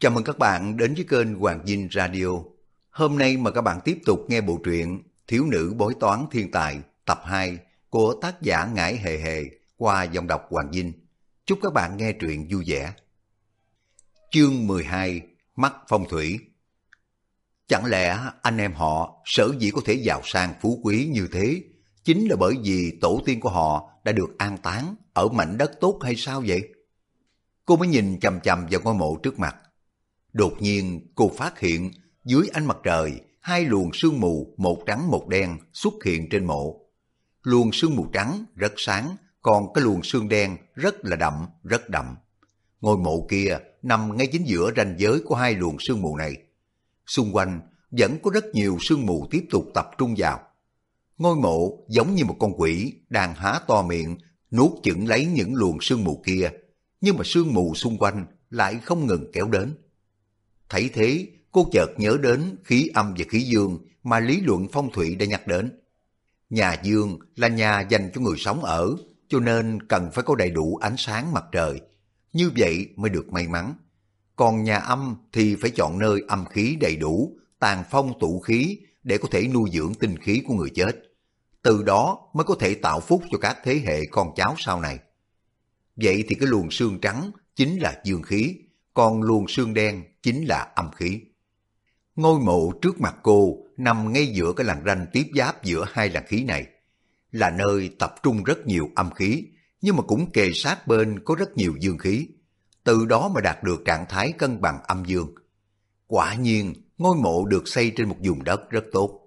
Chào mừng các bạn đến với kênh Hoàng Dinh Radio. Hôm nay mà các bạn tiếp tục nghe bộ truyện Thiếu nữ bói toán thiên tài, tập 2 của tác giả Ngải Hề Hề qua dòng đọc Hoàng Dinh. Chúc các bạn nghe truyện vui vẻ. Chương 12 Mắt phong thủy Chẳng lẽ anh em họ, sở dĩ có thể giàu sang phú quý như thế, chính là bởi vì tổ tiên của họ đã được an táng ở mảnh đất tốt hay sao vậy? Cô mới nhìn chầm chầm vào ngôi mộ trước mặt. Đột nhiên cô phát hiện dưới ánh mặt trời hai luồng sương mù một trắng một đen xuất hiện trên mộ. Luồng sương mù trắng rất sáng, còn cái luồng sương đen rất là đậm, rất đậm. Ngôi mộ kia nằm ngay chính giữa ranh giới của hai luồng sương mù này. Xung quanh vẫn có rất nhiều sương mù tiếp tục tập trung vào. Ngôi mộ giống như một con quỷ đang há to miệng, nuốt chửng lấy những luồng sương mù kia, nhưng mà sương mù xung quanh lại không ngừng kéo đến. Thấy thế, cô chợt nhớ đến khí âm và khí dương mà lý luận phong thủy đã nhắc đến. Nhà dương là nhà dành cho người sống ở, cho nên cần phải có đầy đủ ánh sáng mặt trời. Như vậy mới được may mắn. Còn nhà âm thì phải chọn nơi âm khí đầy đủ, tàn phong tụ khí để có thể nuôi dưỡng tinh khí của người chết. Từ đó mới có thể tạo phúc cho các thế hệ con cháu sau này. Vậy thì cái luồng xương trắng chính là dương khí, còn luồng xương đen chính là âm khí. Ngôi mộ trước mặt cô nằm ngay giữa cái làn ranh tiếp giáp giữa hai làn khí này. Là nơi tập trung rất nhiều âm khí, nhưng mà cũng kề sát bên có rất nhiều dương khí. Từ đó mà đạt được trạng thái cân bằng âm dương. Quả nhiên, ngôi mộ được xây trên một vùng đất rất tốt.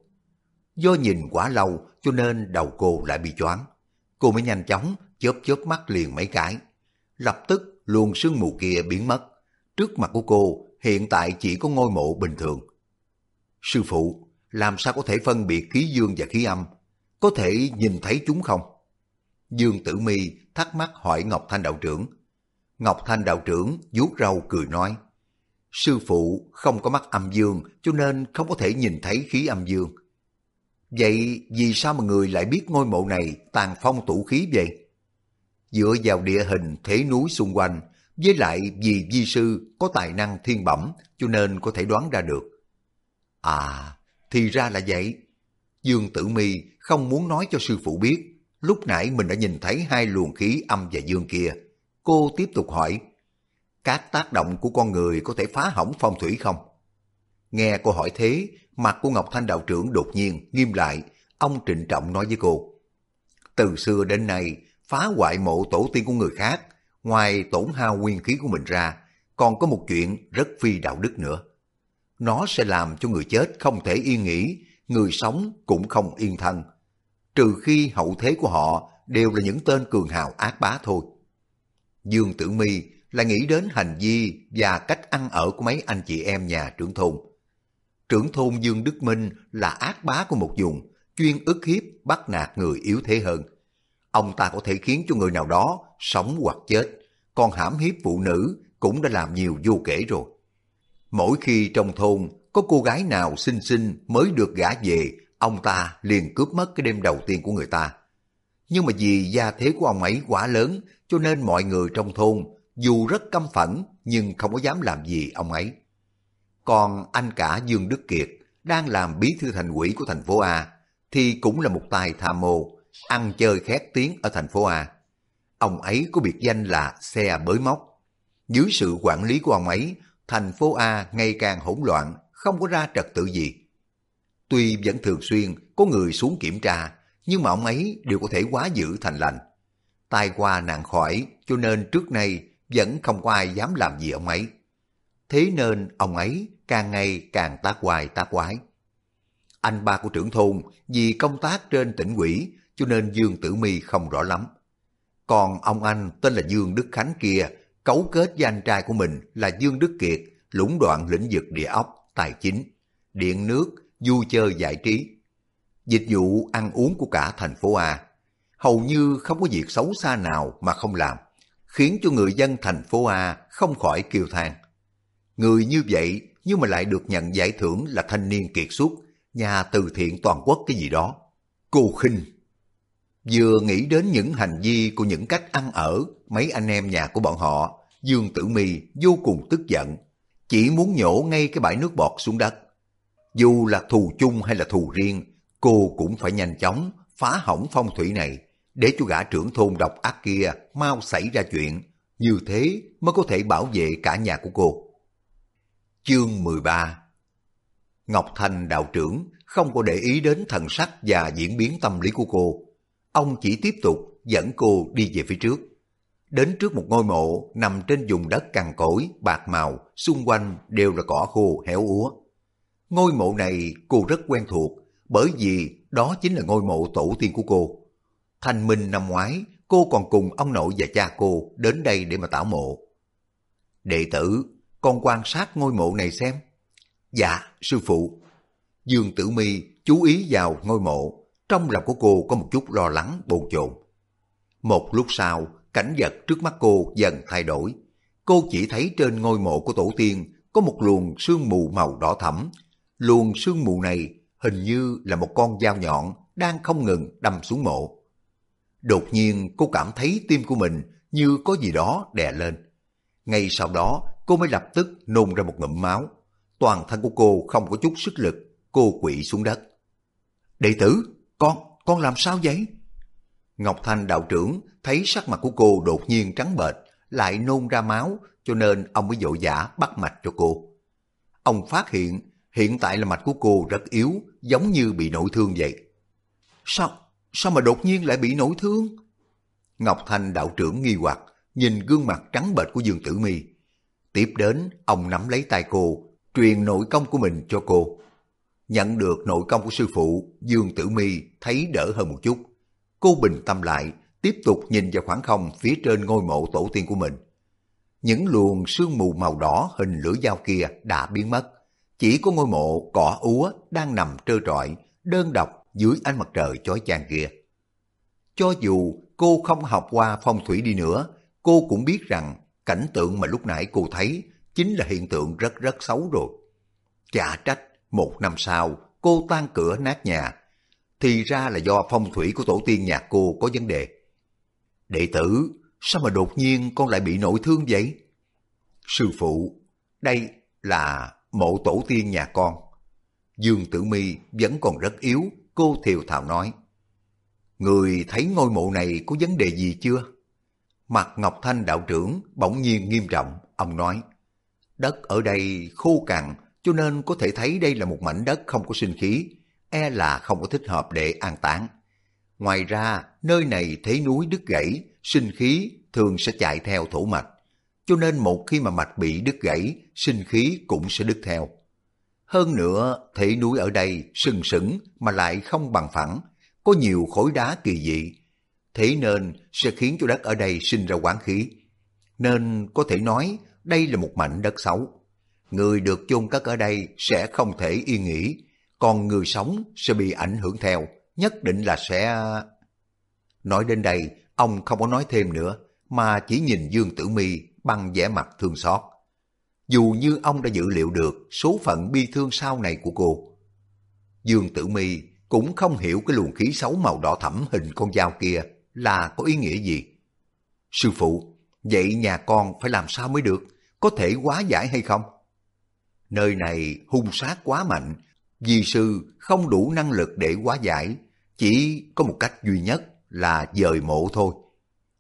Do nhìn quá lâu cho nên đầu cô lại bị choáng. Cô mới nhanh chóng chớp chớp mắt liền mấy cái. Lập tức luồng sương mù kia biến mất. Trước mặt của cô hiện tại chỉ có ngôi mộ bình thường. Sư phụ, làm sao có thể phân biệt khí dương và khí âm? Có thể nhìn thấy chúng không? Dương Tử Mi thắc mắc hỏi Ngọc Thanh đạo trưởng. Ngọc Thanh đạo trưởng vuốt râu cười nói, Sư phụ không có mắt âm dương cho nên không có thể nhìn thấy khí âm dương. Vậy vì sao mà người lại biết ngôi mộ này tàn phong tủ khí vậy? Dựa vào địa hình thế núi xung quanh, với lại vì di sư có tài năng thiên bẩm cho nên có thể đoán ra được. À, thì ra là vậy. Dương Tử Mi không muốn nói cho sư phụ biết, lúc nãy mình đã nhìn thấy hai luồng khí âm và dương kia. Cô tiếp tục hỏi, các tác động của con người có thể phá hỏng phong thủy không? Nghe cô hỏi thế, mặt của Ngọc Thanh đạo trưởng đột nhiên nghiêm lại, ông trịnh trọng nói với cô. Từ xưa đến nay, phá hoại mộ tổ tiên của người khác, ngoài tổn hao nguyên khí của mình ra, còn có một chuyện rất phi đạo đức nữa. Nó sẽ làm cho người chết không thể yên nghỉ, người sống cũng không yên thân. Trừ khi hậu thế của họ đều là những tên cường hào ác bá thôi. Dương Tử Mi là nghĩ đến hành vi và cách ăn ở của mấy anh chị em nhà trưởng thôn. Trưởng thôn Dương Đức Minh là ác bá của một vùng, chuyên ức hiếp bắt nạt người yếu thế hơn. Ông ta có thể khiến cho người nào đó sống hoặc chết, còn hãm hiếp phụ nữ cũng đã làm nhiều vô kể rồi. Mỗi khi trong thôn có cô gái nào xinh xinh mới được gả về, ông ta liền cướp mất cái đêm đầu tiên của người ta. Nhưng mà vì gia thế của ông ấy quá lớn, cho nên mọi người trong thôn dù rất căm phẫn nhưng không có dám làm gì ông ấy. Còn anh cả Dương Đức Kiệt đang làm bí thư thành ủy của thành phố A thì cũng là một tài tham mô, ăn chơi khét tiếng ở thành phố A. Ông ấy có biệt danh là xe bới móc. Dưới sự quản lý của ông ấy, thành phố A ngày càng hỗn loạn, không có ra trật tự gì. Tuy vẫn thường xuyên có người xuống kiểm tra, nhưng mà ông ấy đều có thể quá giữ thành lành. Tai qua nạn khỏi, cho nên trước nay vẫn không có ai dám làm gì ông ấy. Thế nên ông ấy càng ngày càng tác hoài tác quái. Anh ba của trưởng thôn vì công tác trên tỉnh quỷ cho nên Dương Tử Mi không rõ lắm. Còn ông anh tên là Dương Đức Khánh kia cấu kết với anh trai của mình là Dương Đức Kiệt lũng đoạn lĩnh vực địa ốc, tài chính, điện nước, vui chơi giải trí. Dịch vụ ăn uống của cả thành phố A hầu như không có việc xấu xa nào mà không làm, khiến cho người dân thành phố A không khỏi kiêu than. Người như vậy nhưng mà lại được nhận giải thưởng là thanh niên kiệt xuất, nhà từ thiện toàn quốc cái gì đó. Cô khinh. Vừa nghĩ đến những hành vi của những cách ăn ở mấy anh em nhà của bọn họ, Dương Tử Mi vô cùng tức giận. chỉ muốn nhổ ngay cái bãi nước bọt xuống đất. Dù là thù chung hay là thù riêng, cô cũng phải nhanh chóng phá hỏng phong thủy này, để cho gã trưởng thôn độc ác kia mau xảy ra chuyện, như thế mới có thể bảo vệ cả nhà của cô. Chương 13 Ngọc Thành đạo trưởng không có để ý đến thần sắc và diễn biến tâm lý của cô. Ông chỉ tiếp tục dẫn cô đi về phía trước. Đến trước một ngôi mộ nằm trên vùng đất cằn cỗi, bạc màu, xung quanh đều là cỏ khô héo úa. Ngôi mộ này cô rất quen thuộc, bởi vì đó chính là ngôi mộ tổ tiên của cô. Thành minh năm ngoái, cô còn cùng ông nội và cha cô đến đây để mà tảo mộ. Đệ tử, con quan sát ngôi mộ này xem. Dạ, sư phụ. Dương Tử Mi chú ý vào ngôi mộ, trong lòng của cô có một chút lo lắng bồn chồn. Một lúc sau, cảnh vật trước mắt cô dần thay đổi. Cô chỉ thấy trên ngôi mộ của tổ tiên có một luồng sương mù màu đỏ thẫm. Luồng sương mù này hình như là một con dao nhọn đang không ngừng đâm xuống mộ. Đột nhiên cô cảm thấy tim của mình như có gì đó đè lên. Ngay sau đó cô mới lập tức nôn ra một ngụm máu. Toàn thân của cô không có chút sức lực, cô quỵ xuống đất. Đệ tử, con, con làm sao vậy? Ngọc Thanh đạo trưởng thấy sắc mặt của cô đột nhiên trắng bệch, lại nôn ra máu, cho nên ông mới vội vã bắt mạch cho cô. Ông phát hiện hiện tại là mạch của cô rất yếu, giống như bị nội thương vậy. Sao, sao mà đột nhiên lại bị nội thương? Ngọc Thanh đạo trưởng nghi hoặc, nhìn gương mặt trắng bệch của Dương Tử Mi. Tiếp đến, ông nắm lấy tay cô, truyền nội công của mình cho cô. Nhận được nội công của sư phụ, Dương Tử Mi thấy đỡ hơn một chút. Cô bình tâm lại, tiếp tục nhìn vào khoảng không phía trên ngôi mộ tổ tiên của mình. Những luồng sương mù màu đỏ hình lưỡi dao kia đã biến mất. Chỉ có ngôi mộ cỏ úa đang nằm trơ trọi, đơn độc dưới ánh mặt trời chói chang kia. Cho dù cô không học qua phong thủy đi nữa, cô cũng biết rằng cảnh tượng mà lúc nãy cô thấy chính là hiện tượng rất rất xấu rồi. Chả trách, một năm sau, cô tan cửa nát nhà. Thì ra là do phong thủy của tổ tiên nhà cô có vấn đề. Đệ tử, sao mà đột nhiên con lại bị nội thương vậy? Sư phụ, đây là mộ tổ tiên nhà con. Dương Tử Mi vẫn còn rất yếu, cô thiều thào nói. Người thấy ngôi mộ này có vấn đề gì chưa? Mặt Ngọc Thanh đạo trưởng bỗng nhiên nghiêm trọng, ông nói. Đất ở đây khô cằn, cho nên có thể thấy đây là một mảnh đất không có sinh khí, e là không có thích hợp để an táng. Ngoài ra, nơi này thế núi đứt gãy, sinh khí thường sẽ chạy theo thổ mạch. Cho nên một khi mà mạch bị đứt gãy, sinh khí cũng sẽ đứt theo. Hơn nữa, thể núi ở đây sừng sững mà lại không bằng phẳng, có nhiều khối đá kỳ dị. Thế nên sẽ khiến cho đất ở đây sinh ra quán khí. Nên có thể nói đây là một mảnh đất xấu. Người được chôn cất ở đây sẽ không thể yên nghỉ, còn người sống sẽ bị ảnh hưởng theo, nhất định là sẽ... Nói đến đây, ông không có nói thêm nữa, mà chỉ nhìn Dương Tử Mi bằng vẻ mặt thương xót. Dù như ông đã dự liệu được số phận bi thương sau này của cô. Dương Tử Mi cũng không hiểu cái luồng khí xấu màu đỏ thẫm hình con dao kia là có ý nghĩa gì. Sư phụ, vậy nhà con phải làm sao mới được? Có thể hóa giải hay không? Nơi này hung sát quá mạnh, di sư không đủ năng lực để hóa giải, chỉ có một cách duy nhất là dời mộ thôi.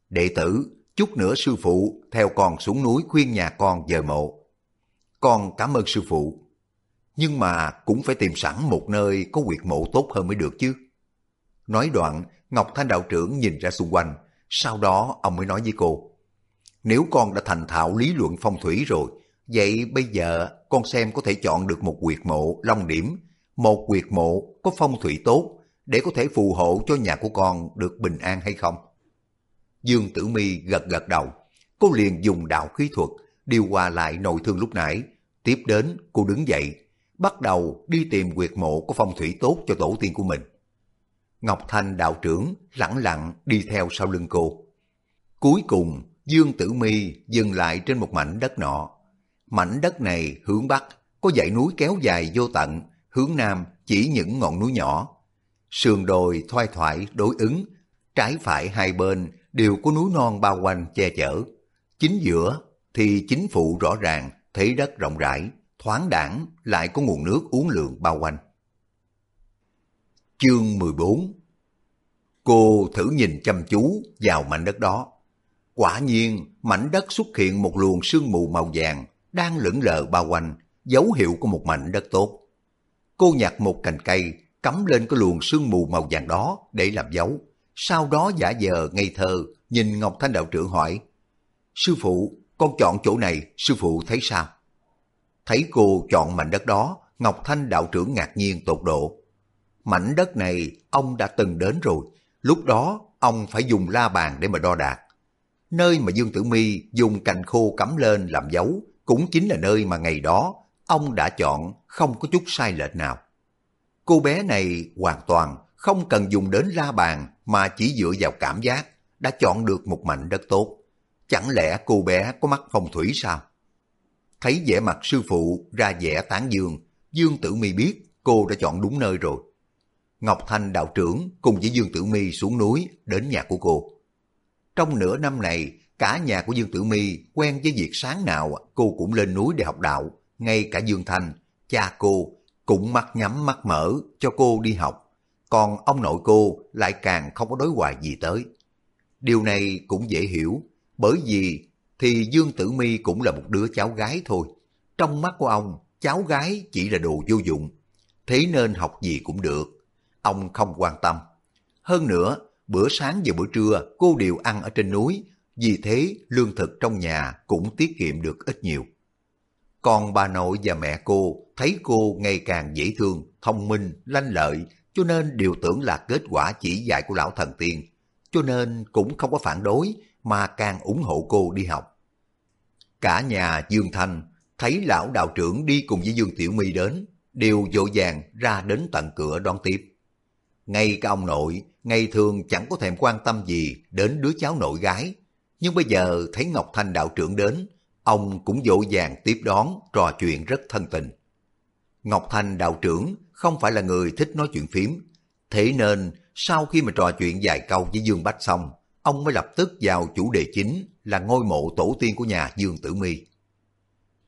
Đệ tử, chút nữa sư phụ theo con xuống núi khuyên nhà con dời mộ. Con cảm ơn sư phụ. Nhưng mà cũng phải tìm sẵn một nơi có quyệt mộ tốt hơn mới được chứ. Nói đoạn, Ngọc Thanh đạo trưởng nhìn ra xung quanh, sau đó ông mới nói với cô. Nếu con đã thành thạo lý luận phong thủy rồi, vậy bây giờ con xem có thể chọn được một quyệt mộ long điểm, một quyệt mộ có phong thủy tốt để có thể phù hộ cho nhà của con được bình an hay không? Dương Tử Mi gật gật đầu, cô liền dùng đạo khí thuật điều hòa lại nội thương lúc nãy. Tiếp đến cô đứng dậy, bắt đầu đi tìm quyệt mộ có phong thủy tốt cho tổ tiên của mình. Ngọc Thanh đạo trưởng lẳng lặng đi theo sau lưng cô. Cuối cùng, Dương Tử Mi dừng lại trên một mảnh đất nọ. Mảnh đất này hướng bắc, có dãy núi kéo dài vô tận, hướng nam chỉ những ngọn núi nhỏ. Sườn đồi thoai thoải đối ứng, trái phải hai bên đều có núi non bao quanh che chở. Chính giữa thì chính phủ rõ ràng thấy đất rộng rãi, thoáng đẳng lại có nguồn nước uống lượng bao quanh. Chương 14 Cô thử nhìn chăm chú vào mảnh đất đó. Quả nhiên, mảnh đất xuất hiện một luồng sương mù màu vàng đang lững lờ bao quanh, dấu hiệu của một mảnh đất tốt. Cô nhặt một cành cây, cắm lên cái luồng sương mù màu vàng đó để làm dấu. Sau đó giả vờ ngây thơ, nhìn Ngọc Thanh đạo trưởng hỏi, Sư phụ, con chọn chỗ này, sư phụ thấy sao? Thấy cô chọn mảnh đất đó, Ngọc Thanh đạo trưởng ngạc nhiên tột độ. Mảnh đất này ông đã từng đến rồi, lúc đó ông phải dùng la bàn để mà đo đạc. Nơi mà Dương Tử Mi dùng cành khô cắm lên làm dấu cũng chính là nơi mà ngày đó ông đã chọn không có chút sai lệch nào. Cô bé này hoàn toàn không cần dùng đến la bàn mà chỉ dựa vào cảm giác đã chọn được một mảnh đất tốt. Chẳng lẽ cô bé có mắt phong thủy sao? Thấy vẻ mặt sư phụ ra vẻ tán dương, Dương Tử Mi biết cô đã chọn đúng nơi rồi. Ngọc Thanh đạo trưởng cùng với Dương Tử Mi xuống núi đến nhà của cô. Trong nửa năm này, cả nhà của Dương Tử Mi quen với việc sáng nào cô cũng lên núi để học đạo, ngay cả Dương Thanh, cha cô cũng mắt nhắm mắt mở cho cô đi học, còn ông nội cô lại càng không có đối hoài gì tới. Điều này cũng dễ hiểu, bởi vì thì Dương Tử Mi cũng là một đứa cháu gái thôi. Trong mắt của ông, cháu gái chỉ là đồ vô dụng, thế nên học gì cũng được. Ông không quan tâm. Hơn nữa, bữa sáng và bữa trưa cô đều ăn ở trên núi, vì thế lương thực trong nhà cũng tiết kiệm được ít nhiều. Còn bà nội và mẹ cô thấy cô ngày càng dễ thương, thông minh, lanh lợi, cho nên đều tưởng là kết quả chỉ dạy của lão thần tiên, cho nên cũng không có phản đối mà càng ủng hộ cô đi học. Cả nhà Dương Thanh thấy lão đạo trưởng đi cùng với Dương Tiểu My đến, đều dội vàng ra đến tận cửa đón tiếp. Ngay cả ông nội, ngày thường chẳng có thèm quan tâm gì đến đứa cháu nội gái, nhưng bây giờ thấy Ngọc Thanh đạo trưởng đến, ông cũng dỗ vàng tiếp đón, trò chuyện rất thân tình. Ngọc Thanh đạo trưởng không phải là người thích nói chuyện phím, thế nên sau khi mà trò chuyện vài câu với Dương Bách xong, ông mới lập tức vào chủ đề chính là ngôi mộ tổ tiên của nhà Dương Tử Mi.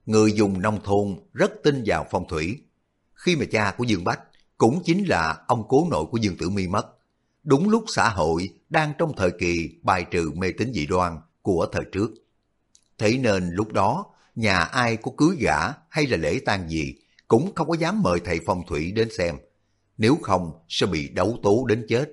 Người dùng nông thôn rất tin vào phong thủy. Khi mà cha của Dương Bách cũng chính là ông cố nội của Dương Tử Mi mất. Đúng lúc xã hội đang trong thời kỳ bài trừ mê tín dị đoan của thời trước. Thế nên lúc đó, nhà ai có cưới gả hay là lễ tang gì cũng không có dám mời thầy phong thủy đến xem. Nếu không sẽ bị đấu tố đến chết.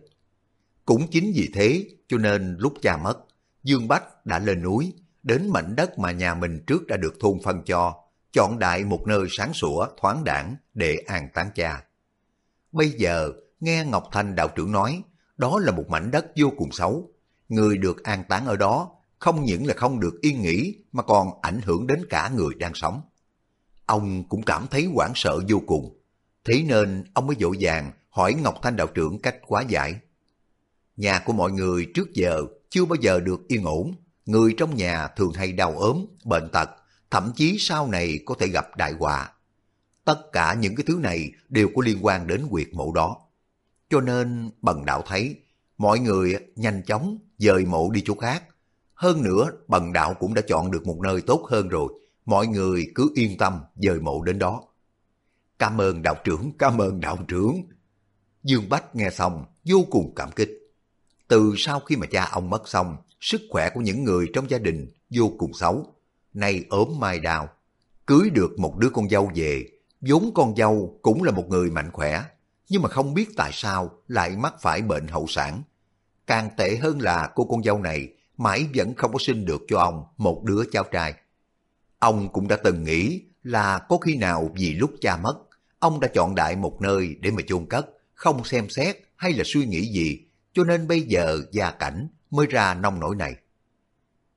Cũng chính vì thế cho nên lúc cha mất, Dương Bách đã lên núi, đến mảnh đất mà nhà mình trước đã được thôn phân cho, chọn đại một nơi sáng sủa, thoáng đảng để an táng cha. Bây giờ, nghe Ngọc Thanh đạo trưởng nói, đó là một mảnh đất vô cùng xấu. Người được an táng ở đó không những là không được yên nghỉ mà còn ảnh hưởng đến cả người đang sống. Ông cũng cảm thấy hoảng sợ vô cùng. Thế nên ông mới vội vàng hỏi Ngọc Thanh đạo trưởng cách quá giải. Nhà của mọi người trước giờ chưa bao giờ được yên ổn. Người trong nhà thường hay đau ốm, bệnh tật, thậm chí sau này có thể gặp đại họa. Tất cả những cái thứ này đều có liên quan đến quyệt mộ đó. Cho nên bần đạo thấy mọi người nhanh chóng dời mộ đi chỗ khác. Hơn nữa bần đạo cũng đã chọn được một nơi tốt hơn rồi. Mọi người cứ yên tâm dời mộ đến đó. Cảm ơn đạo trưởng, cảm ơn đạo trưởng. Dương Bách nghe xong vô cùng cảm kích. Từ sau khi mà cha ông mất xong, sức khỏe của những người trong gia đình vô cùng xấu. Nay ốm mai đào, cưới được một đứa con dâu về, vốn con dâu cũng là một người mạnh khỏe, nhưng mà không biết tại sao lại mắc phải bệnh hậu sản. Càng tệ hơn là cô con dâu này mãi vẫn không có sinh được cho ông một đứa cháu trai. Ông cũng đã từng nghĩ là có khi nào vì lúc cha mất, ông đã chọn đại một nơi để mà chôn cất, không xem xét hay là suy nghĩ gì, cho nên bây giờ gia cảnh mới ra nông nổi này.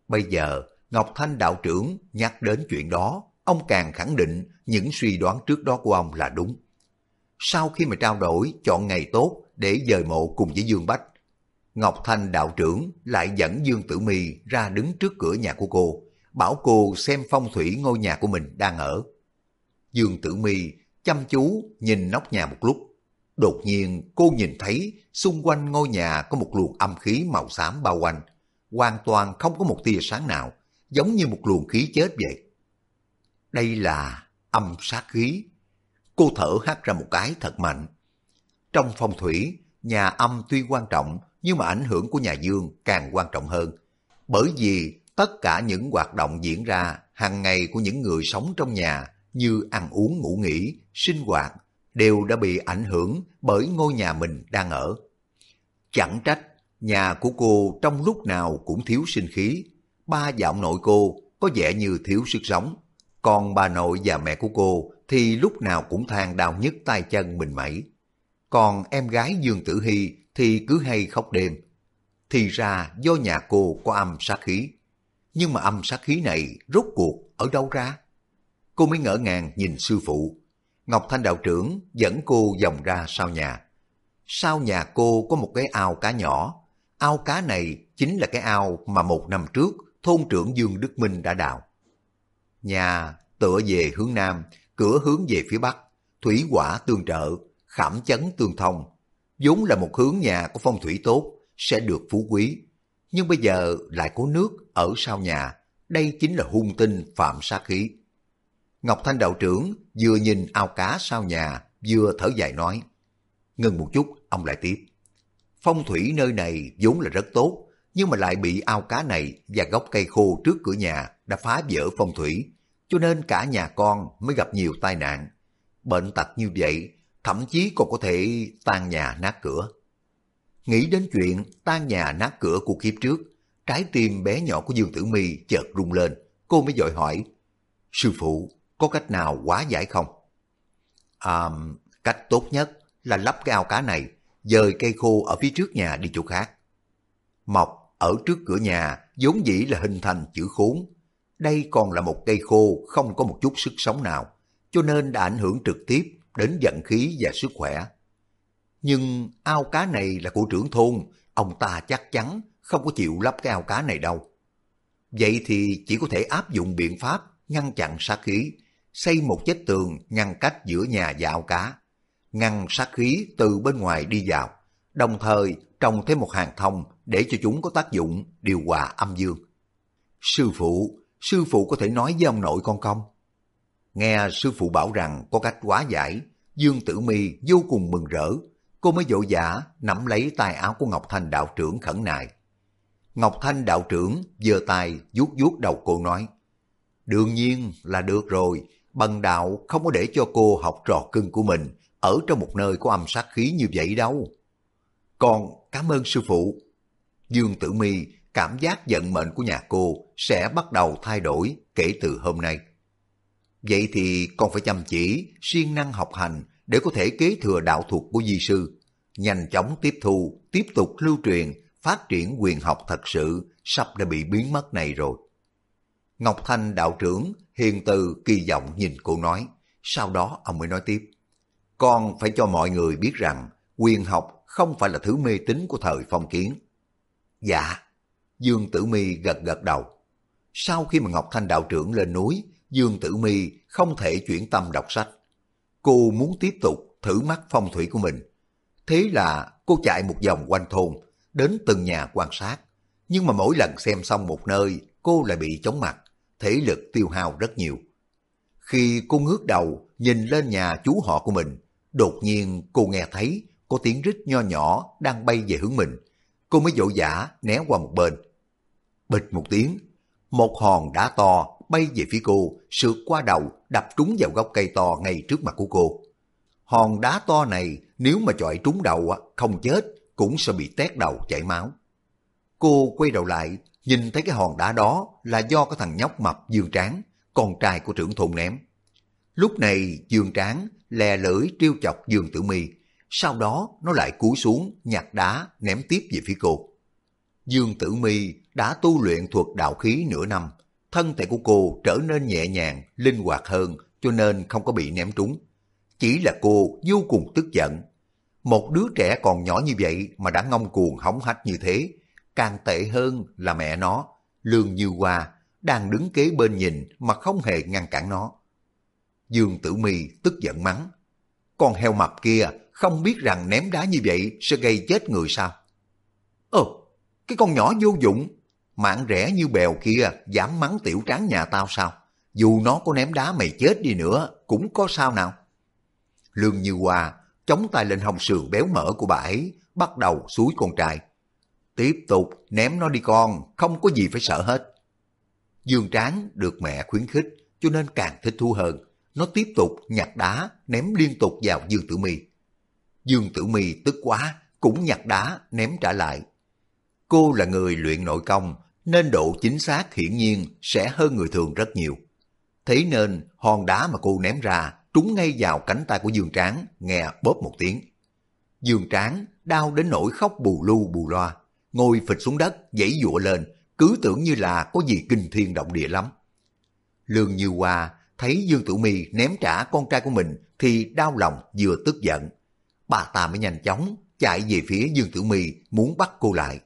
Bây giờ, Ngọc Thanh đạo trưởng nhắc đến chuyện đó, ông càng khẳng định những suy đoán trước đó của ông là đúng. Sau khi mà trao đổi chọn ngày tốt để dời mộ cùng với Dương Bách, Ngọc Thanh đạo trưởng lại dẫn Dương Tử Mi ra đứng trước cửa nhà của cô, bảo cô xem phong thủy ngôi nhà của mình đang ở. Dương Tử Mi chăm chú nhìn nóc nhà một lúc. Đột nhiên cô nhìn thấy xung quanh ngôi nhà có một luồng âm khí màu xám bao quanh, hoàn toàn không có một tia sáng nào, giống như một luồng khí chết vậy. đây là âm sát khí. Cô thở hắt ra một cái thật mạnh. Trong phong thủy, nhà âm tuy quan trọng nhưng mà ảnh hưởng của nhà dương càng quan trọng hơn. Bởi vì tất cả những hoạt động diễn ra hàng ngày của những người sống trong nhà như ăn uống ngủ nghỉ, sinh hoạt đều đã bị ảnh hưởng bởi ngôi nhà mình đang ở. Chẳng trách nhà của cô trong lúc nào cũng thiếu sinh khí. Ba dạo nội cô có vẻ như thiếu sức sống. Còn bà nội và mẹ của cô thì lúc nào cũng than đau nhức tay chân mình mẩy. Còn em gái Dương Tử Hy thì cứ hay khóc đêm. Thì ra do nhà cô có âm sát khí. Nhưng mà âm sát khí này rốt cuộc ở đâu ra? Cô mới ngỡ ngàng nhìn sư phụ. Ngọc Thanh đạo trưởng dẫn cô vòng ra sau nhà. Sau nhà cô có một cái ao cá nhỏ. Ao cá này chính là cái ao mà một năm trước thôn trưởng Dương Đức Minh đã đào. Nhà tựa về hướng nam, cửa hướng về phía bắc, thủy quả tương trợ, khảm chấn tương thông. vốn là một hướng nhà có phong thủy tốt, sẽ được phú quý. Nhưng bây giờ lại có nước ở sau nhà, đây chính là hung tinh phạm sát khí. Ngọc Thanh đạo trưởng vừa nhìn ao cá sau nhà, vừa thở dài nói. Ngừng một chút, ông lại tiếp. Phong thủy nơi này vốn là rất tốt, nhưng mà lại bị ao cá này và gốc cây khô trước cửa nhà đã phá vỡ phong thủy, cho nên cả nhà con mới gặp nhiều tai nạn. Bệnh tật như vậy, thậm chí còn có thể tan nhà nát cửa. Nghĩ đến chuyện tan nhà nát cửa của kiếp trước, trái tim bé nhỏ của Dương Tử Mi chợt rung lên, cô mới dội hỏi, Sư phụ, có cách nào quá giải không? À, cách tốt nhất là lắp cái ao cá này, dời cây khô ở phía trước nhà đi chỗ khác. Mọc ở trước cửa nhà vốn dĩ là hình thành chữ khốn. Đây còn là một cây khô không có một chút sức sống nào, cho nên đã ảnh hưởng trực tiếp đến vận khí và sức khỏe. Nhưng ao cá này là của trưởng thôn, ông ta chắc chắn không có chịu lắp cái ao cá này đâu. Vậy thì chỉ có thể áp dụng biện pháp ngăn chặn sát khí, xây một vách tường ngăn cách giữa nhà và ao cá, ngăn sát khí từ bên ngoài đi vào, đồng thời trồng thêm một hàng thông để cho chúng có tác dụng điều hòa âm dương. Sư phụ, sư phụ có thể nói với ông nội con không? Nghe sư phụ bảo rằng có cách hóa giải, Dương Tử Mi vô cùng mừng rỡ. Cô mới dỗ vã nắm lấy tay áo của Ngọc Thanh đạo trưởng khẩn nại. Ngọc Thanh đạo trưởng giơ tay vuốt vuốt đầu cô nói, Đương nhiên là được rồi, bần đạo không có để cho cô học trò cưng của mình ở trong một nơi có âm sát khí như vậy đâu. Còn cảm ơn sư phụ. Dương Tử Mi cảm giác giận mệnh của nhà cô sẽ bắt đầu thay đổi kể từ hôm nay. Vậy thì con phải chăm chỉ, siêng năng học hành để có thể kế thừa đạo thuật của di sư, nhanh chóng tiếp thu, tiếp tục lưu truyền, phát triển quyền học thật sự sắp đã bị biến mất này rồi. Ngọc Thanh đạo trưởng hiền từ kỳ vọng nhìn cô nói, sau đó ông mới nói tiếp. Con phải cho mọi người biết rằng quyền học không phải là thứ mê tín của thời phong kiến. Dạ, Dương Tử Mi gật gật đầu. Sau khi mà Ngọc Thanh đạo trưởng lên núi, Dương Tử Mi không thể chuyển tâm đọc sách. Cô muốn tiếp tục thử mắt phong thủy của mình. Thế là cô chạy một vòng quanh thôn, đến từng nhà quan sát. Nhưng mà mỗi lần xem xong một nơi, cô lại bị chóng mặt, thể lực tiêu hao rất nhiều. Khi cô ngước đầu nhìn lên nhà chú họ của mình, đột nhiên cô nghe thấy có tiếng rít nho nhỏ đang bay về hướng mình. Cô mới vội vã né qua một bên. Bịch một tiếng, một hòn đá to bay về phía cô, sượt qua đầu, đập trúng vào gốc cây to ngay trước mặt của cô. Hòn đá to này nếu mà chọi trúng đầu không chết cũng sẽ bị tét đầu chảy máu. Cô quay đầu lại, nhìn thấy cái hòn đá đó là do cái thằng nhóc mập Dương Tráng, con trai của trưởng thôn ném. Lúc này Dương Tráng lè lưỡi trêu chọc Dương Tử Mi, sau đó nó lại cúi xuống nhặt đá ném tiếp về phía cô. Dương Tử Mi đã tu luyện thuật đạo khí nửa năm, thân thể của cô trở nên nhẹ nhàng, linh hoạt hơn cho nên không có bị ném trúng. Chỉ là cô vô cùng tức giận. Một đứa trẻ còn nhỏ như vậy mà đã ngông cuồng hóng hách như thế, càng tệ hơn là mẹ nó, Lương Như Hoa, đang đứng kế bên nhìn mà không hề ngăn cản nó. Dương Tử Mi tức giận mắng. Con heo mập kia không biết rằng ném đá như vậy sẽ gây chết người sao? Ồ, cái con nhỏ vô dụng, mạng rẻ như bèo kia dám mắng tiểu tráng nhà tao sao? dù nó có ném đá mày chết đi nữa, cũng có sao nào. Lương Như Hoa chống tay lên hồng sườn béo mỡ của bà ấy, bắt đầu suối con trai. Tiếp tục ném nó đi con, không có gì phải sợ hết. Dương Tráng được mẹ khuyến khích, cho nên càng thích thú hơn. Nó tiếp tục nhặt đá, ném liên tục vào Dương Tử Mi. Dương Tử Mi tức quá, cũng nhặt đá, ném trả lại. Cô là người luyện nội công, nên độ chính xác hiển nhiên sẽ hơn người thường rất nhiều. Thế nên hòn đá mà cô ném ra trúng ngay vào cánh tay của Dương Tráng, nghe bóp một tiếng. Dương Tráng đau đến nỗi khóc bù lu bù loa, ngồi phịch xuống đất, dãy dụa lên, cứ tưởng như là có gì kinh thiên động địa lắm. Lương Như Hoa thấy Dương Tử Mi ném trả con trai của mình thì đau lòng vừa tức giận. Bà ta mới nhanh chóng chạy về phía Dương Tử Mi muốn bắt cô lại.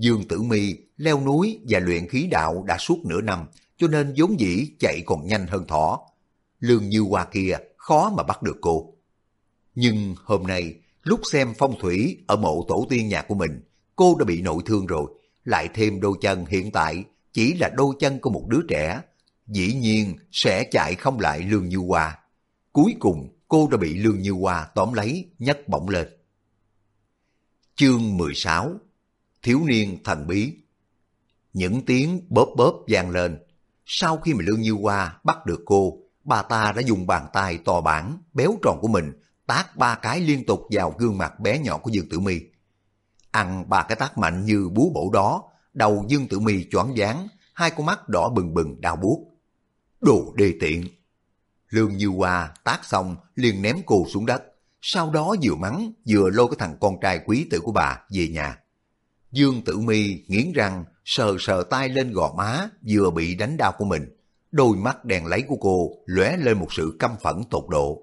Dương Tử Mi leo núi và luyện khí đạo đã suốt nửa năm, cho nên vốn dĩ chạy còn nhanh hơn thỏ. Lương Như Hoa kia khó mà bắt được cô. Nhưng hôm nay, lúc xem phong thủy ở mộ tổ tiên nhà của mình, cô đã bị nội thương rồi, lại thêm đôi chân hiện tại chỉ là đôi chân của một đứa trẻ, dĩ nhiên sẽ chạy không lại Lương Như Hoa. Cuối cùng, cô đã bị Lương Như Hoa tóm lấy, nhấc bổng lên. Chương 16 Thiếu niên thần bí Những tiếng bóp bóp vang lên. Sau khi mà Lương Như Hoa bắt được cô, bà ta đã dùng bàn tay to bản, béo tròn của mình, tác ba cái liên tục vào gương mặt bé nhỏ của Dương Tử Mi. Ăn ba cái tác mạnh như búa bổ đó, đầu Dương Tử Mi choáng váng, hai con mắt đỏ bừng bừng đau buốt. Đồ đê tiện! Lương Như Hoa tác xong liền ném cô xuống đất, sau đó vừa mắng vừa lôi cái thằng con trai quý tử của bà về nhà. Dương Tử Mi nghiến răng sờ sờ tay lên gò má vừa bị đánh đau của mình. Đôi mắt đèn lấy của cô lóe lên một sự căm phẫn tột độ.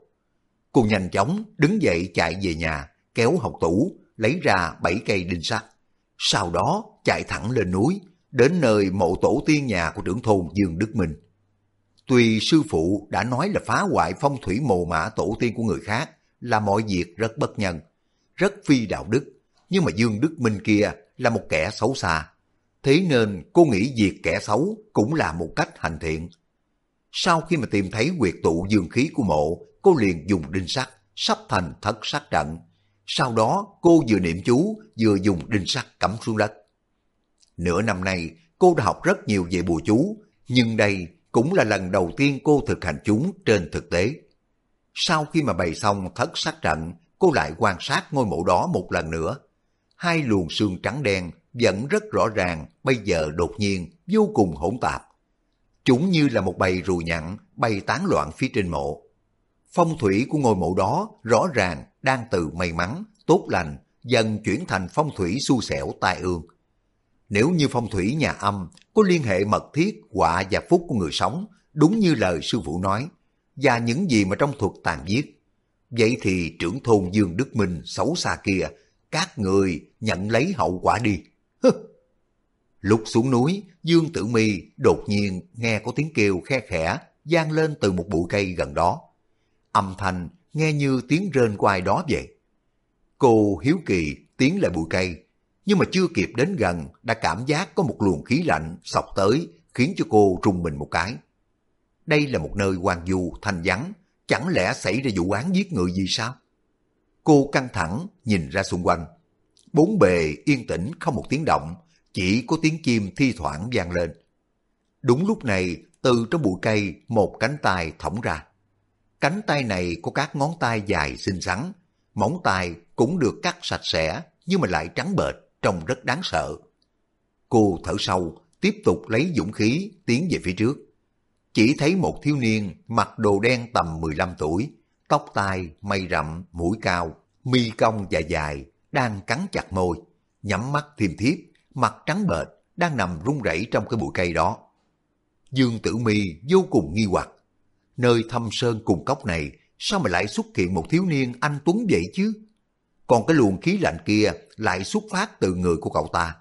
Cô nhanh chóng đứng dậy chạy về nhà, kéo học tủ, lấy ra bảy cây đinh sắt. Sau đó chạy thẳng lên núi, đến nơi mộ tổ tiên nhà của trưởng thôn Dương Đức Minh. Tuy sư phụ đã nói là phá hoại phong thủy mồ mã tổ tiên của người khác là mọi việc rất bất nhân, rất phi đạo đức, nhưng mà Dương Đức Minh kia là một kẻ xấu xa. Thế nên cô nghĩ việc kẻ xấu cũng là một cách hành thiện. Sau khi mà tìm thấy quyệt tụ dương khí của mộ, cô liền dùng đinh sắt, sắp thành thất sát trận. Sau đó cô vừa niệm chú, vừa dùng đinh sắt cắm xuống đất. Nửa năm nay, cô đã học rất nhiều về bùa chú, nhưng đây cũng là lần đầu tiên cô thực hành chúng trên thực tế. Sau khi mà bày xong thất sát trận, cô lại quan sát ngôi mộ đó một lần nữa. Hai luồng xương trắng đen vẫn rất rõ ràng, bây giờ đột nhiên vô cùng hỗn tạp. Chúng như là một bầy rùa nhặn bay tán loạn phía trên mộ. Phong thủy của ngôi mộ đó rõ ràng đang từ may mắn, tốt lành, dần chuyển thành phong thủy xui xẻo tai ương. Nếu như phong thủy nhà âm có liên hệ mật thiết họa và phúc của người sống, đúng như lời sư phụ nói, và những gì mà trong thuật tàn giết. Vậy thì trưởng thôn Dương Đức Minh xấu xa kia, các người nhận lấy hậu quả đi. Lúc xuống núi, Dương Tử Mi đột nhiên nghe có tiếng kêu khe khẽ vang lên từ một bụi cây gần đó. Âm thanh nghe như tiếng rên của ai đó vậy. Cô hiếu kỳ tiến lại bụi cây, nhưng mà chưa kịp đến gần đã cảm giác có một luồng khí lạnh sọc tới khiến cho cô rung mình một cái. Đây là một nơi hoang du, thanh vắng, chẳng lẽ xảy ra vụ án giết người gì sao? Cô căng thẳng nhìn ra xung quanh. Bốn bề yên tĩnh không một tiếng động, chỉ có tiếng chim thi thoảng vang lên. Đúng lúc này, từ trong bụi cây một cánh tay thõng ra. Cánh tay này có các ngón tay dài xinh xắn, móng tay cũng được cắt sạch sẽ nhưng mà lại trắng bệch, trông rất đáng sợ. Cô thở sâu, tiếp tục lấy dũng khí tiến về phía trước. Chỉ thấy một thiếu niên mặc đồ đen tầm 15 tuổi, tóc tai, mây rậm, mũi cao, mi cong dài dài, đang cắn chặt môi, nhắm mắt thiêm thiếp, mặt trắng bệch, đang nằm run rẩy trong cái bụi cây đó. Dương Tử Mi vô cùng nghi hoặc. Nơi thâm sơn cùng cốc này, sao mà lại xuất hiện một thiếu niên anh Tuấn vậy chứ? Còn cái luồng khí lạnh kia lại xuất phát từ người của cậu ta.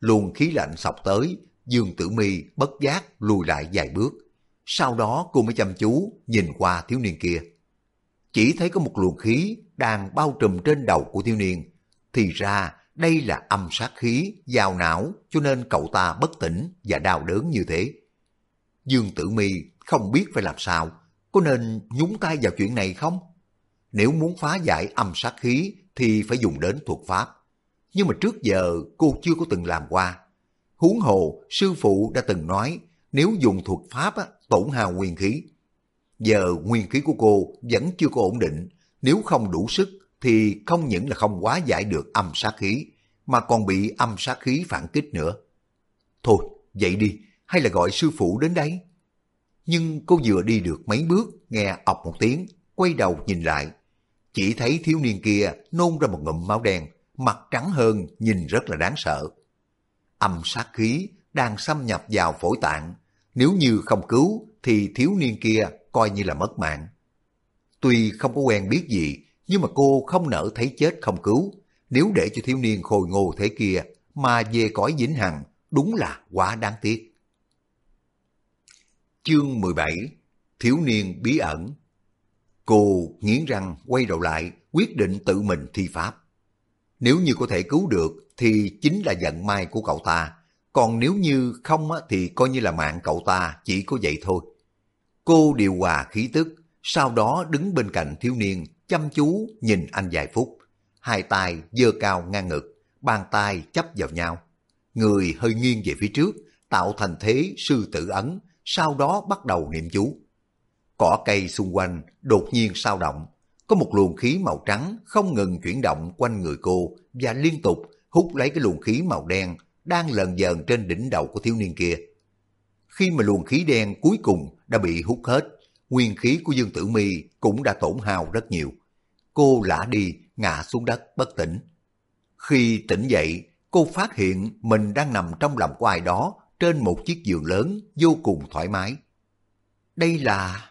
Luồng khí lạnh sọc tới, Dương Tử Mi bất giác lùi lại vài bước. Sau đó cô mới chăm chú nhìn qua thiếu niên kia. Chỉ thấy có một luồng khí đang bao trùm trên đầu của thiếu niên. Thì ra đây là âm sát khí, vào não cho nên cậu ta bất tỉnh và đau đớn như thế. Dương Tử Mi không biết phải làm sao, có nên nhúng tay vào chuyện này không? Nếu muốn phá giải âm sát khí thì phải dùng đến thuật pháp. Nhưng mà trước giờ cô chưa có từng làm qua. Huống hồ, sư phụ đã từng nói nếu dùng thuật pháp á, tổn hào nguyên khí. Giờ nguyên khí của cô vẫn chưa có ổn định, nếu không đủ sức thì không những là không quá giải được âm sát khí, mà còn bị âm sát khí phản kích nữa. Thôi, vậy đi, hay là gọi sư phụ đến đây? Nhưng cô vừa đi được mấy bước, nghe ọc một tiếng, quay đầu nhìn lại. Chỉ thấy thiếu niên kia nôn ra một ngụm máu đen, mặt trắng hơn, nhìn rất là đáng sợ. Âm sát khí đang xâm nhập vào phổi tạng, nếu như không cứu thì thiếu niên kia coi như là mất mạng. Tuy không có quen biết gì, nhưng mà cô không nỡ thấy chết không cứu. Nếu để cho thiếu niên khôi ngô thế kia mà về cõi vĩnh hằng, đúng là quá đáng tiếc. Chương 17 Thiếu niên bí ẩn Cô nghiến răng quay đầu lại, quyết định tự mình thi pháp. Nếu như có thể cứu được thì chính là vận may của cậu ta, còn nếu như không thì coi như là mạng cậu ta chỉ có vậy thôi. Cô điều hòa khí tức, sau đó đứng bên cạnh thiếu niên, chăm chú nhìn anh vài phút. Hai tay dơ cao ngang ngực, bàn tay chấp vào nhau. Người hơi nghiêng về phía trước, tạo thành thế sư tử ấn, sau đó bắt đầu niệm chú. Cỏ cây xung quanh đột nhiên sao động, có một luồng khí màu trắng không ngừng chuyển động quanh người cô và liên tục hút lấy cái luồng khí màu đen đang lần dần trên đỉnh đầu của thiếu niên kia. Khi mà luồng khí đen cuối cùng đã bị hút hết, nguyên khí của Dương Tử Mi cũng đã tổn hao rất nhiều. Cô lả đi, ngã xuống đất bất tỉnh. Khi tỉnh dậy, cô phát hiện mình đang nằm trong lòng của ai đó trên một chiếc giường lớn vô cùng thoải mái. Đây là...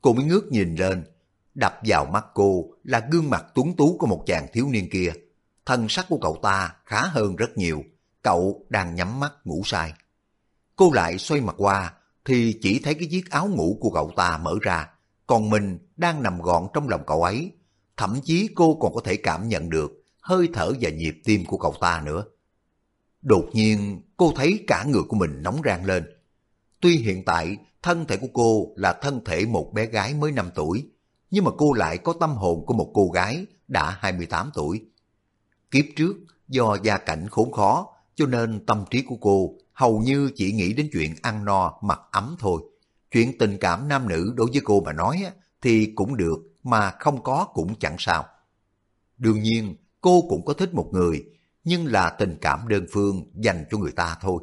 Cô mới ngước nhìn lên, đập vào mắt cô là gương mặt tuấn tú của một chàng thiếu niên kia. Thân sắc của cậu ta khá hơn rất nhiều, cậu đang nhắm mắt ngủ say. Cô lại xoay mặt qua, thì chỉ thấy cái chiếc áo ngủ của cậu ta mở ra, còn mình đang nằm gọn trong lòng cậu ấy. Thậm chí cô còn có thể cảm nhận được hơi thở và nhịp tim của cậu ta nữa. Đột nhiên, cô thấy cả người của mình nóng rang lên. Tuy hiện tại thân thể của cô là thân thể một bé gái mới 5 tuổi, nhưng mà cô lại có tâm hồn của một cô gái đã 28 tuổi. Kiếp trước, do gia cảnh khốn khó, cho nên tâm trí của cô hầu như chỉ nghĩ đến chuyện ăn no, mặc ấm thôi. Chuyện tình cảm nam nữ đối với cô mà nói thì cũng được, mà không có cũng chẳng sao. Đương nhiên, cô cũng có thích một người, nhưng là tình cảm đơn phương dành cho người ta thôi.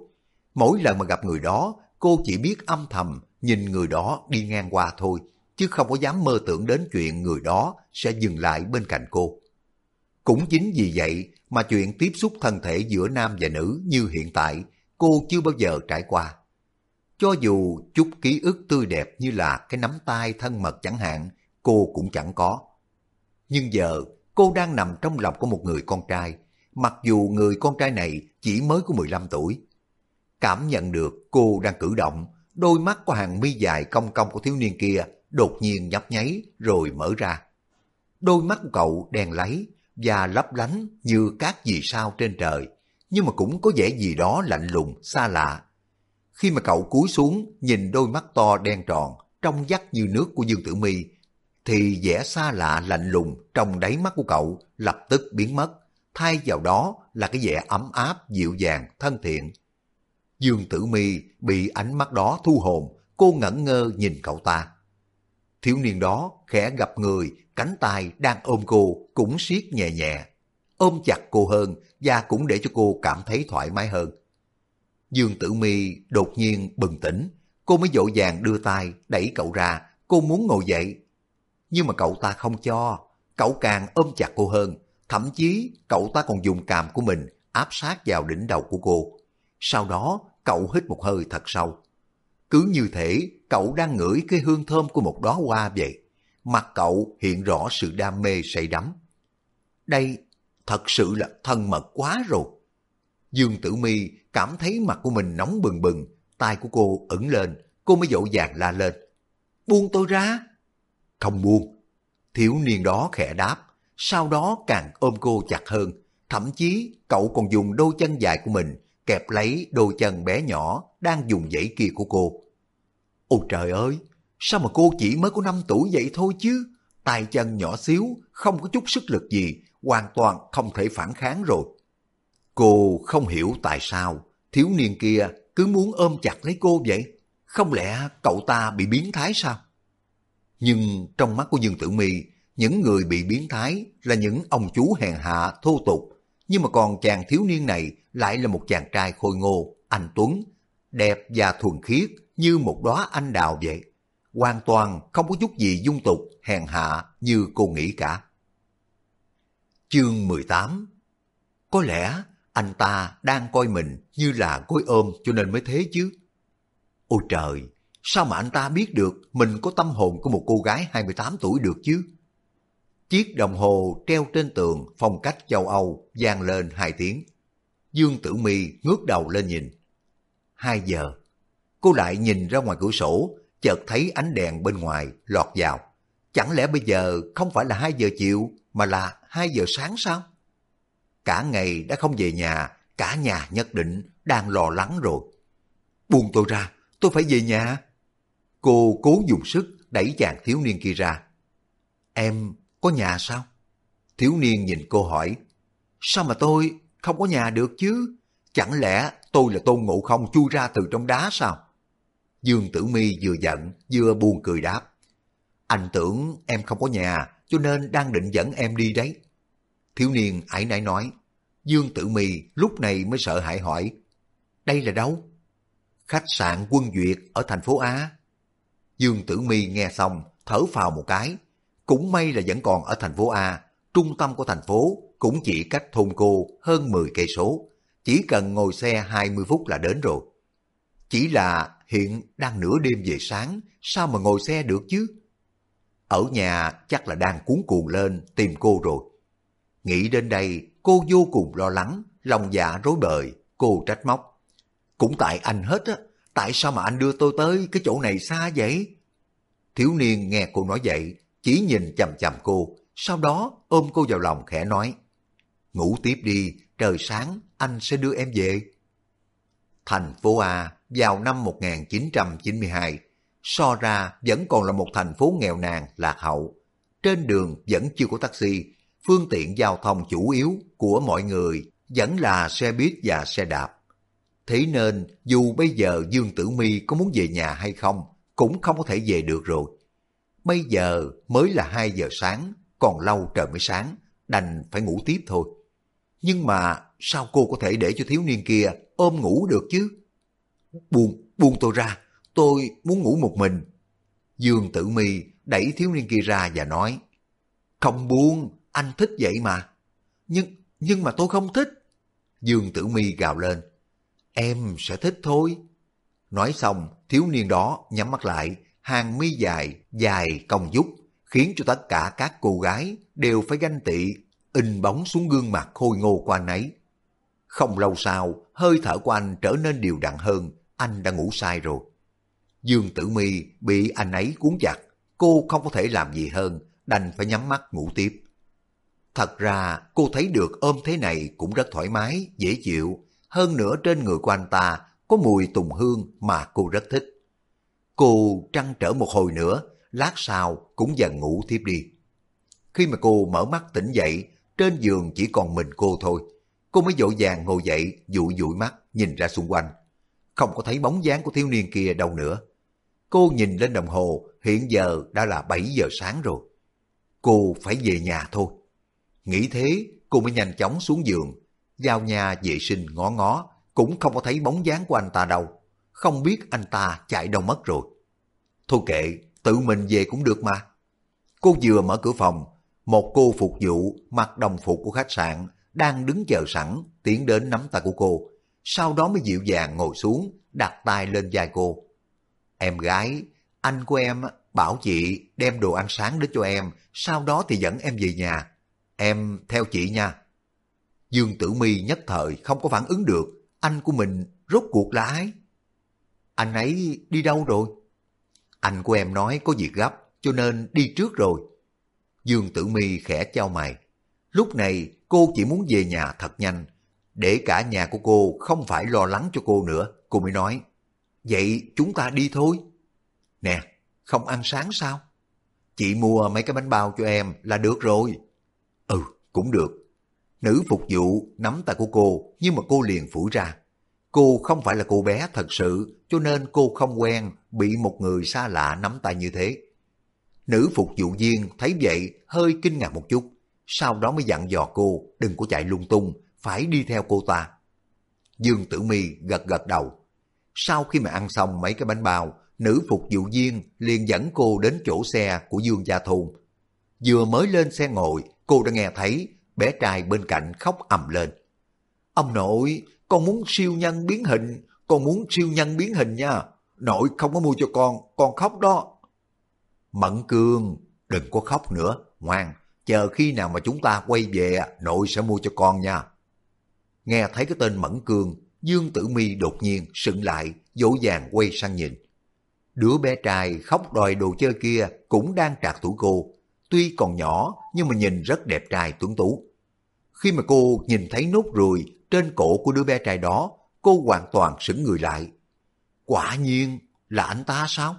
Mỗi lần mà gặp người đó, cô chỉ biết âm thầm nhìn người đó đi ngang qua thôi, chứ không có dám mơ tưởng đến chuyện người đó sẽ dừng lại bên cạnh cô. Cũng chính vì vậy mà chuyện tiếp xúc thân thể giữa nam và nữ như hiện tại cô chưa bao giờ trải qua. Cho dù chút ký ức tươi đẹp như là cái nắm tay thân mật chẳng hạn, cô cũng chẳng có. Nhưng giờ cô đang nằm trong lòng của một người con trai, mặc dù người con trai này chỉ mới có 15 tuổi. Cảm nhận được cô đang cử động, đôi mắt của hàng mi dài cong cong của thiếu niên kia đột nhiên nhấp nháy rồi mở ra. Đôi mắt của cậu đen láy và lấp lánh như các vì sao trên trời, nhưng mà cũng có vẻ gì đó lạnh lùng, xa lạ. Khi mà cậu cúi xuống nhìn đôi mắt to đen tròn, trong vắt như nước của Dương Tử Mi, thì vẻ xa lạ lạnh lùng trong đáy mắt của cậu lập tức biến mất, thay vào đó là cái vẻ ấm áp, dịu dàng, thân thiện. Dương Tử Mi bị ánh mắt đó thu hồn, cô ngẩn ngơ nhìn cậu ta. Thiếu niên đó khẽ gặp người, cánh tay đang ôm cô cũng siết nhẹ nhẹ, ôm chặt cô hơn và cũng để cho cô cảm thấy thoải mái hơn. Dương Tử Mi đột nhiên bừng tỉnh, cô mới dỗ vàng đưa tay đẩy cậu ra, cô muốn ngồi dậy. Nhưng mà cậu ta không cho, cậu càng ôm chặt cô hơn, thậm chí cậu ta còn dùng càm của mình áp sát vào đỉnh đầu của cô. Sau đó cậu hít một hơi thật sâu. Cứ như thể cậu đang ngửi cái hương thơm của một đóa hoa vậy. Mặt cậu hiện rõ sự đam mê say đắm. Đây thật sự là thân mật quá rồi. Dương Tử Mi cảm thấy mặt của mình nóng bừng bừng, tay của cô ẩn lên, cô mới dỗ dàng la lên. Buông tôi ra. Không buông. Thiếu niên đó khẽ đáp, sau đó càng ôm cô chặt hơn. Thậm chí cậu còn dùng đôi chân dài của mình kẹp lấy đôi chân bé nhỏ đang dùng dãy kia của cô. Ôi trời ơi, sao mà cô chỉ mới có 5 tuổi vậy thôi chứ? tay chân nhỏ xíu, không có chút sức lực gì, hoàn toàn không thể phản kháng rồi. Cô không hiểu tại sao thiếu niên kia cứ muốn ôm chặt lấy cô vậy. Không lẽ cậu ta bị biến thái sao? Nhưng trong mắt của Dương Tử Mi, những người bị biến thái là những ông chú hèn hạ thô tục, nhưng mà còn chàng thiếu niên này lại là một chàng trai khôi ngô, anh Tuấn, đẹp và thuần khiết như một đóa anh đào vậy. Hoàn toàn không có chút gì dung tục, hèn hạ như cô nghĩ cả. Chương 18 Có lẽ anh ta đang coi mình như là gối ôm cho nên mới thế chứ. Ôi trời, sao mà anh ta biết được mình có tâm hồn của một cô gái 28 tuổi được chứ? Chiếc đồng hồ treo trên tường phong cách châu Âu vang lên hai tiếng. Dương Tử Mi ngước đầu lên nhìn. Hai giờ. Cô lại nhìn ra ngoài cửa sổ, chợt thấy ánh đèn bên ngoài lọt vào. Chẳng lẽ bây giờ không phải là hai giờ chiều mà là hai giờ sáng sao? Cả ngày đã không về nhà, cả nhà nhất định đang lo lắng rồi. Buông tôi ra, tôi phải về nhà. Cô cố dùng sức đẩy chàng thiếu niên kia ra. Em có nhà sao? Thiếu niên nhìn cô hỏi. Sao mà tôi không có nhà được chứ? Chẳng lẽ tôi là tôn ngộ không chui ra từ trong đá sao? Dương Tử Mi vừa giận vừa buồn cười đáp. Anh tưởng em không có nhà cho nên đang định dẫn em đi đấy. Thiếu niên ải nãy nói. Dương Tử Mì lúc này mới sợ hãi hỏi. Đây là đâu? Khách sạn Quân Duyệt ở thành phố Á. Dương Tử Mì nghe xong, thở phào một cái. Cũng may là vẫn còn ở thành phố A, trung tâm của thành phố cũng chỉ cách thôn cô hơn 10 cây số. Chỉ cần ngồi xe 20 phút là đến rồi. Chỉ là hiện đang nửa đêm về sáng, sao mà ngồi xe được chứ? Ở nhà chắc là đang cuốn cuồng lên tìm cô rồi. Nghĩ đến đây, cô vô cùng lo lắng, lòng dạ rối bời, cô trách móc. Cũng tại anh hết á, tại sao mà anh đưa tôi tới cái chỗ này xa vậy? Thiếu niên nghe cô nói vậy, chỉ nhìn chầm chầm cô, sau đó ôm cô vào lòng khẽ nói. Ngủ tiếp đi, trời sáng anh sẽ đưa em về. Thành phố A vào năm 1992, so ra vẫn còn là một thành phố nghèo nàn, lạc hậu. Trên đường vẫn chưa có taxi, phương tiện giao thông chủ yếu của mọi người vẫn là xe buýt và xe đạp. Thế nên dù bây giờ Dương Tử Mi có muốn về nhà hay không, cũng không có thể về được rồi. Bây giờ mới là 2 giờ sáng, còn lâu trời mới sáng, đành phải ngủ tiếp thôi. Nhưng mà sao cô có thể để cho thiếu niên kia ôm ngủ được chứ? Buông, buông tôi ra, tôi muốn ngủ một mình. Dương Tử Mi đẩy thiếu niên kia ra và nói, không buông, anh thích vậy mà. Nhưng, nhưng mà tôi không thích. Dương Tử Mi gào lên, em sẽ thích thôi. Nói xong, thiếu niên đó nhắm mắt lại, hàng mi dài, dài cong dút, khiến cho tất cả các cô gái đều phải ganh tị, in bóng xuống gương mặt khôi ngô của anh ấy. Không lâu sau, hơi thở của anh trở nên đều đặn hơn, anh đã ngủ sai rồi. Dương Tử Mi bị anh ấy cuốn chặt, cô không có thể làm gì hơn, đành phải nhắm mắt ngủ tiếp. Thật ra cô thấy được ôm thế này cũng rất thoải mái, dễ chịu, hơn nữa trên người của anh ta có mùi tùng hương mà cô rất thích. Cô trăn trở một hồi nữa, lát sau cũng dần ngủ tiếp đi. Khi mà cô mở mắt tỉnh dậy, trên giường chỉ còn mình cô thôi. Cô mới dội vàng ngồi dậy, dụi dụi mắt, nhìn ra xung quanh. Không có thấy bóng dáng của thiếu niên kia đâu nữa. Cô nhìn lên đồng hồ, hiện giờ đã là 7 giờ sáng rồi. Cô phải về nhà thôi. Nghĩ thế, cô mới nhanh chóng xuống giường, vào nhà vệ sinh ngó ngó, cũng không có thấy bóng dáng của anh ta đâu. Không biết anh ta chạy đâu mất rồi. Thôi kệ, tự mình về cũng được mà. Cô vừa mở cửa phòng, một cô phục vụ mặc đồng phục của khách sạn đang đứng chờ sẵn tiến đến nắm tay của cô, sau đó mới dịu dàng ngồi xuống, đặt tay lên vai cô. Em gái, anh của em bảo chị đem đồ ăn sáng đến cho em, sau đó thì dẫn em về nhà. Em theo chị nha. Dương Tử Mi nhất thời không có phản ứng được, anh của mình rốt cuộc là ai? Anh ấy đi đâu rồi? Anh của em nói có việc gấp, cho nên đi trước rồi. Dương Tử Mi khẽ trao mày. Lúc này cô chỉ muốn về nhà thật nhanh, để cả nhà của cô không phải lo lắng cho cô nữa. Cô mới nói, vậy chúng ta đi thôi. Nè, không ăn sáng sao? Chị mua mấy cái bánh bao cho em là được rồi. Ừ, cũng được. Nữ phục vụ nắm tay của cô nhưng mà cô liền phủi ra. Cô không phải là cô bé thật sự cho nên cô không quen bị một người xa lạ nắm tay như thế. Nữ phục vụ viên thấy vậy hơi kinh ngạc một chút, sau đó mới dặn dò cô đừng có chạy lung tung, phải đi theo cô ta. Dương Tử Mi gật gật đầu. Sau khi mà ăn xong mấy cái bánh bao, nữ phục vụ viên liền dẫn cô đến chỗ xe của Dương Gia Thôn. Vừa mới lên xe ngồi, cô đã nghe thấy bé trai bên cạnh khóc ầm lên. Ông nội, con muốn siêu nhân biến hình, con muốn siêu nhân biến hình nha. Nội không có mua cho con, con khóc đó. Mẫn Cương, đừng có khóc nữa, ngoan, chờ khi nào mà chúng ta quay về, nội sẽ mua cho con nha. Nghe thấy cái tên Mẫn Cương, Dương Tử Mi đột nhiên sững lại, dỗ dàng quay sang nhìn. Đứa bé trai khóc đòi đồ chơi kia cũng đang trạc tuổi cô, tuy còn nhỏ nhưng mà nhìn rất đẹp trai tuấn tú. Khi mà cô nhìn thấy nốt ruồi trên cổ của đứa bé trai đó, cô hoàn toàn sững người lại. Quả nhiên là anh ta sao?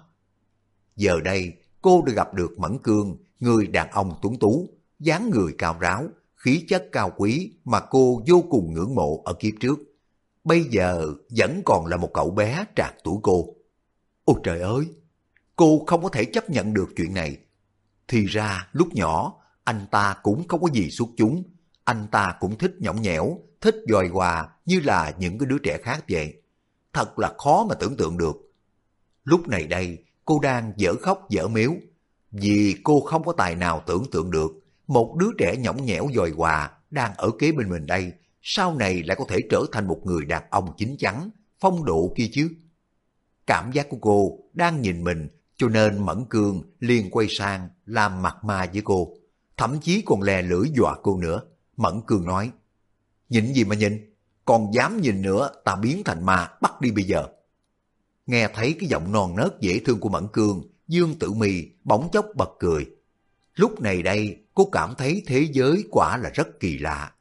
Giờ đây, cô đã gặp được Mẫn Cương, người đàn ông tuấn tú, dáng người cao ráo, khí chất cao quý mà cô vô cùng ngưỡng mộ ở kiếp trước. Bây giờ vẫn còn là một cậu bé trạc tuổi cô. Ôi trời ơi! Cô không có thể chấp nhận được chuyện này. Thì ra lúc nhỏ, anh ta cũng không có gì xuất chúng. Anh ta cũng thích nhõng nhẽo, thích dòi hòa như là những cái đứa trẻ khác vậy. Thật là khó mà tưởng tượng được. Lúc này đây, cô đang dở khóc dở miếu. Vì cô không có tài nào tưởng tượng được một đứa trẻ nhõng nhẽo dòi hòa đang ở kế bên mình đây, sau này lại có thể trở thành một người đàn ông chính chắn, phong độ kia chứ. Cảm giác của cô đang nhìn mình, cho nên Mẫn Cương liền quay sang làm mặt ma với cô, thậm chí còn lè lưỡi dọa cô nữa. Mẫn Cương nói, nhìn gì mà nhìn, còn dám nhìn nữa ta biến thành ma bắt đi bây giờ. Nghe thấy cái giọng non nớt dễ thương của Mẫn Cương, Dương Tử Mì bỗng chốc bật cười. Lúc này đây, cô cảm thấy thế giới quả là rất kỳ lạ.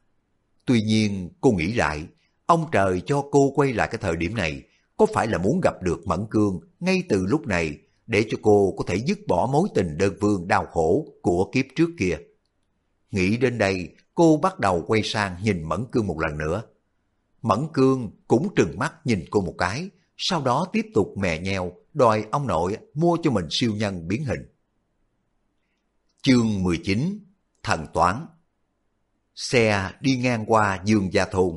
Tuy nhiên, cô nghĩ lại, ông trời cho cô quay lại cái thời điểm này, có phải là muốn gặp được Mẫn Cương ngay từ lúc này để cho cô có thể dứt bỏ mối tình đơn phương đau khổ của kiếp trước kia. Nghĩ đến đây, cô bắt đầu quay sang nhìn Mẫn Cương một lần nữa. Mẫn Cương cũng trừng mắt nhìn cô một cái, sau đó tiếp tục mè nheo đòi ông nội mua cho mình siêu nhân biến hình. Chương 19 Thần Toán Xe đi ngang qua Dương Gia Thôn.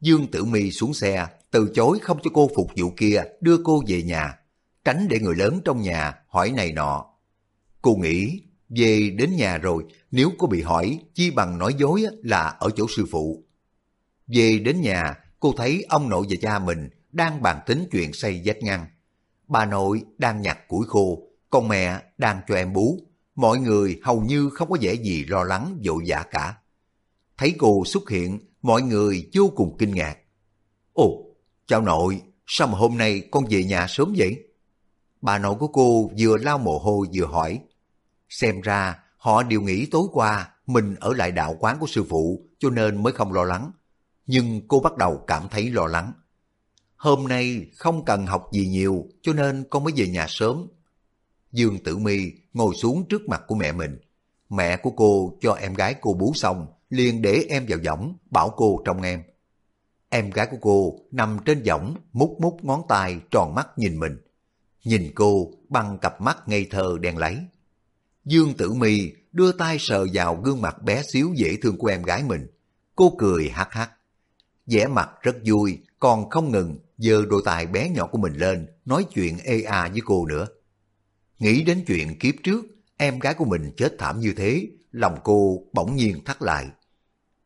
Dương Tử Mi xuống xe, từ chối không cho cô phục vụ kia đưa cô về nhà, tránh để người lớn trong nhà hỏi này nọ. Cô nghĩ, về đến nhà rồi, nếu có bị hỏi, chi bằng nói dối là ở chỗ sư phụ. Về đến nhà, cô thấy ông nội và cha mình đang bàn tính chuyện xây vách ngăn. Bà nội đang nhặt củi khô, con mẹ đang cho em bú. Mọi người hầu như không có vẻ gì lo lắng vội vã cả. Thấy cô xuất hiện, mọi người vô cùng kinh ngạc. Ồ, chào nội, sao mà hôm nay con về nhà sớm vậy? Bà nội của cô vừa lau mồ hôi vừa hỏi. Xem ra họ đều nghĩ tối qua mình ở lại đạo quán của sư phụ cho nên mới không lo lắng. Nhưng cô bắt đầu cảm thấy lo lắng. Hôm nay không cần học gì nhiều cho nên con mới về nhà sớm. Dương Tử Mi ngồi xuống trước mặt của mẹ mình. Mẹ của cô cho em gái cô bú xong liền để em vào võng bảo cô trong em. Em gái của cô nằm trên võng mút mút ngón tay tròn mắt nhìn mình. Nhìn cô bằng cặp mắt ngây thơ đen lấy. Dương Tử Mi đưa tay sờ vào gương mặt bé xíu dễ thương của em gái mình. Cô cười hắc hắc. vẻ mặt rất vui, còn không ngừng giơ đôi tay bé nhỏ của mình lên, nói chuyện ê a với cô nữa. Nghĩ đến chuyện kiếp trước, em gái của mình chết thảm như thế, lòng cô bỗng nhiên thắt lại.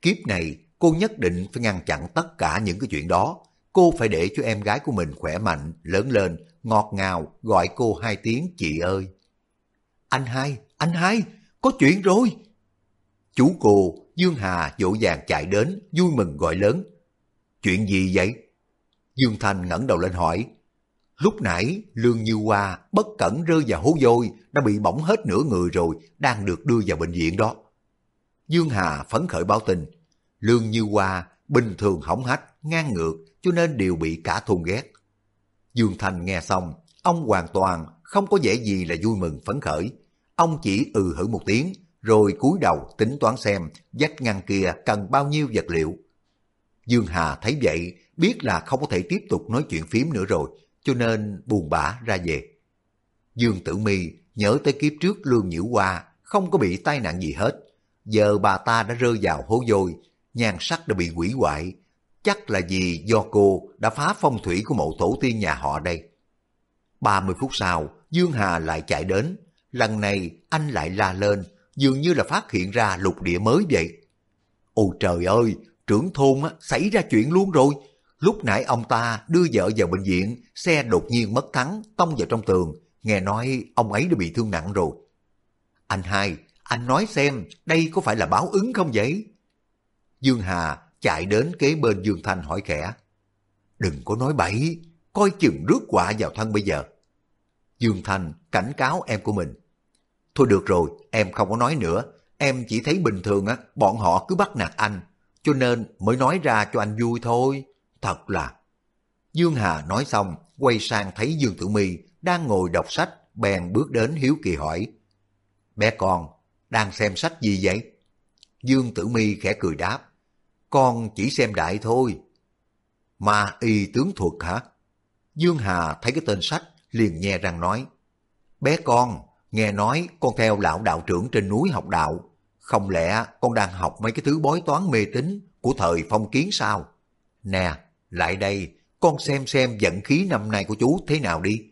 Kiếp này, cô nhất định phải ngăn chặn tất cả những cái chuyện đó. Cô phải để cho em gái của mình khỏe mạnh, lớn lên, ngọt ngào, gọi cô hai tiếng chị ơi. Anh hai, anh hai, có chuyện rồi. Chú cô, Dương Hà dỗ dàng chạy đến, vui mừng gọi lớn. Chuyện gì vậy? Dương Thành ngẩng đầu lên hỏi. Lúc nãy, Lương Như Hoa bất cẩn rơi vào hố vôi, đã bị bỏng hết nửa người rồi, đang được đưa vào bệnh viện đó. Dương Hà phấn khởi báo tin. Lương Như Hoa bình thường hỏng hách, ngang ngược, cho nên đều bị cả thôn ghét. Dương Thành nghe xong, ông hoàn toàn không có vẻ gì là vui mừng phấn khởi. Ông chỉ ừ hử một tiếng, rồi cúi đầu tính toán xem vách ngăn kia cần bao nhiêu vật liệu. Dương Hà thấy vậy, biết là không có thể tiếp tục nói chuyện phím nữa rồi, cho nên buồn bã ra về. Dương Tử Mi nhớ tới kiếp trước Lương Nhiễu Hoa, không có bị tai nạn gì hết. Giờ bà ta đã rơi vào hố dôi, nhan sắc đã bị hủy hoại. Chắc là vì do cô đã phá phong thủy của mộ tổ tiên nhà họ đây. 30 phút sau, Dương Hà lại chạy đến. Lần này anh lại la lên, dường như là phát hiện ra lục địa mới vậy. Ôi trời ơi, trưởng thôn á, xảy ra chuyện luôn rồi. Lúc nãy ông ta đưa vợ vào bệnh viện, xe đột nhiên mất thắng, tông vào trong tường. Nghe nói ông ấy đã bị thương nặng rồi. Anh hai, anh nói xem đây có phải là báo ứng không vậy? Dương Hà chạy đến kế bên Dương Thanh hỏi khẽ. Đừng có nói bậy, coi chừng rước quả vào thân bây giờ. Dương Thanh cảnh cáo em của mình. Thôi được rồi, em không có nói nữa. Em chỉ thấy bình thường á, bọn họ cứ bắt nạt anh. Cho nên mới nói ra cho anh vui thôi. Thật là... Dương Hà nói xong, quay sang thấy Dương Tử Mi đang ngồi đọc sách, bèn bước đến hiếu kỳ hỏi. Bé con, đang xem sách gì vậy? Dương Tử Mi khẽ cười đáp. Con chỉ xem đại thôi. Ma y tướng thuật hả? Dương Hà thấy cái tên sách liền nghe răng nói. Bé con, nghe nói con theo lão đạo trưởng trên núi học đạo. Không lẽ con đang học mấy cái thứ bói toán mê tín của thời phong kiến sao? Nè, lại đây, con xem xem vận khí năm nay của chú thế nào đi.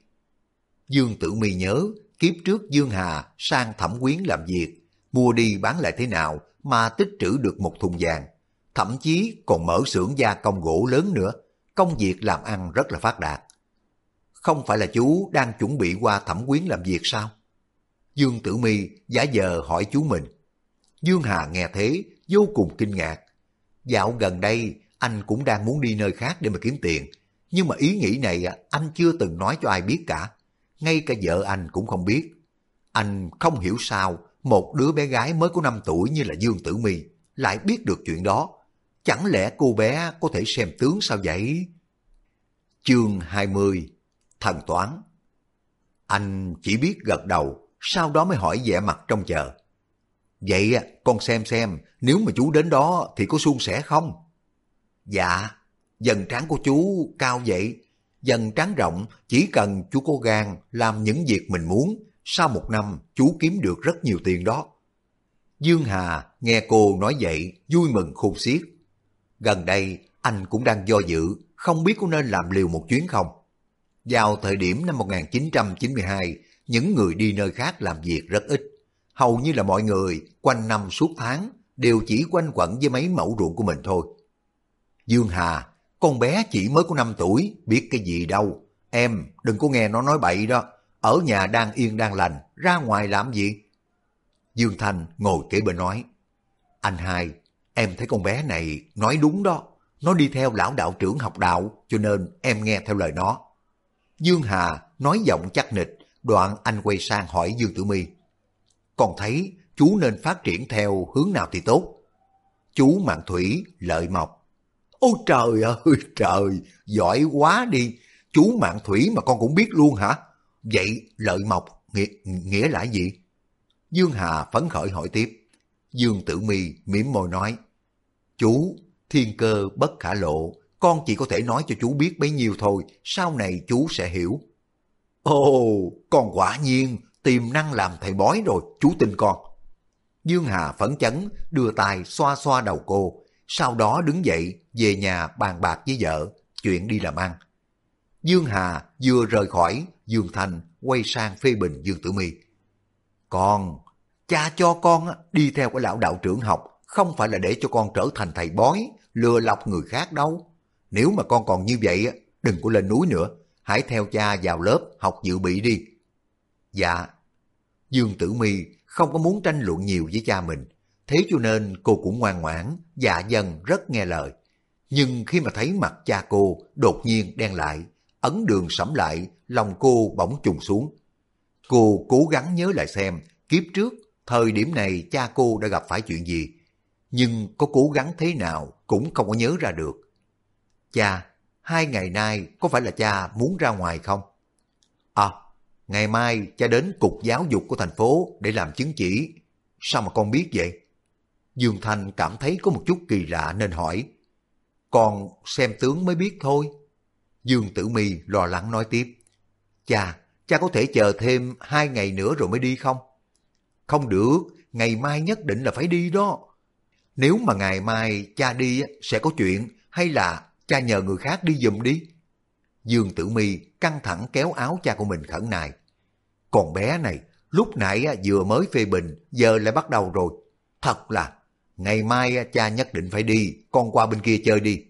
Dương Tử Mi nhớ kiếp trước Dương Hà sang thẩm quyến làm việc, mua đi bán lại thế nào mà tích trữ được một thùng vàng. Thậm chí còn mở xưởng gia công gỗ lớn nữa, công việc làm ăn rất là phát đạt. Không phải là chú đang chuẩn bị qua thẩm quyến làm việc sao? Dương Tử Mi giả giờ hỏi chú mình. Dương Hà nghe thế, vô cùng kinh ngạc. Dạo gần đây, anh cũng đang muốn đi nơi khác để mà kiếm tiền. Nhưng mà ý nghĩ này à, anh chưa từng nói cho ai biết cả ngay cả vợ anh cũng không biết. Anh không hiểu sao một đứa bé gái mới có 5 tuổi như là Dương Tử My lại biết được chuyện đó. Chẳng lẽ cô bé có thể xem tướng sao vậy? Chương 20 Thần Toán Anh chỉ biết gật đầu, sau đó mới hỏi vẻ mặt trong chờ. Vậy à, con xem xem, nếu mà chú đến đó thì có suôn sẻ không? Dạ, dần trán của chú cao vậy, dần trán rộng, chỉ cần chú cố gan làm những việc mình muốn, sau một năm chú kiếm được rất nhiều tiền đó. Dương Hà nghe cô nói vậy, vui mừng khôn xiết. Gần đây, anh cũng đang do dự, không biết có nên làm liều một chuyến không. Vào thời điểm năm 1992, những người đi nơi khác làm việc rất ít. Hầu như là mọi người quanh năm suốt tháng đều chỉ quanh quẩn với mấy mẫu ruộng của mình thôi. Dương Hà con bé chỉ mới có 5 tuổi, biết cái gì đâu. Em đừng có nghe nó nói bậy đó. Ở nhà đang yên đang lành, ra ngoài làm gì? Dương Thanh ngồi kế bên nói. Anh hai, em thấy con bé này nói đúng đó. Nó đi theo lão đạo trưởng học đạo, cho nên em nghe theo lời nó. Dương Hà nói giọng chắc nịch, đoạn anh quay sang hỏi Dương Tử My. Còn thấy chú nên phát triển theo hướng nào thì tốt? Chú Mạng Thủy, Lợi Mộc, Ôi trời ơi trời, giỏi quá đi. Chú mạng thủy mà con cũng biết luôn hả? Vậy lợi mộc nghĩa, nghĩa là gì? Dương Hà phấn khởi hỏi tiếp. Dương Tử Mi mỉm môi nói. Chú, thiên cơ bất khả lộ, con chỉ có thể nói cho chú biết bấy nhiêu thôi, sau này chú sẽ hiểu. Ồ, con quả nhiên tiềm năng làm thầy bói rồi, chú tin con. Dương Hà phấn chấn, đưa tay xoa xoa đầu cô, sau đó đứng dậy về nhà bàn bạc với vợ, chuyện đi làm ăn. Dương Hà vừa rời khỏi, Dương Thành quay sang phê bình Dương Tử Mi Con, cha cho con đi theo cái lão đạo trưởng học, không phải là để cho con trở thành thầy bói, lừa lọc người khác đâu. Nếu mà con còn như vậy, đừng có lên núi nữa, hãy theo cha vào lớp học dự bị đi. Dạ, Dương Tử Mi không có muốn tranh luận nhiều với cha mình, Thế cho nên cô cũng ngoan ngoãn, dạ dần rất nghe lời. Nhưng khi mà thấy mặt cha cô đột nhiên đen lại, ấn đường sẫm lại, lòng cô bỗng trùng xuống. Cô cố gắng nhớ lại xem, kiếp trước, thời điểm này cha cô đã gặp phải chuyện gì. Nhưng có cố gắng thế nào cũng không có nhớ ra được. Cha, hai ngày nay có phải là cha muốn ra ngoài không? À, ngày mai cha đến cục giáo dục của thành phố để làm chứng chỉ. Sao mà con biết vậy? Dương Thanh cảm thấy có một chút kỳ lạ nên hỏi. Còn xem tướng mới biết thôi. Dương Tử Mi lo lắng nói tiếp. Cha, cha có thể chờ thêm hai ngày nữa rồi mới đi không? Không được, ngày mai nhất định là phải đi đó. Nếu mà ngày mai cha đi sẽ có chuyện hay là cha nhờ người khác đi giùm đi. Dương Tử Mi căng thẳng kéo áo cha của mình khẩn nài. Còn bé này, lúc nãy vừa mới phê bình, giờ lại bắt đầu rồi. Thật là, ngày mai à, cha nhất định phải đi, con qua bên kia chơi đi.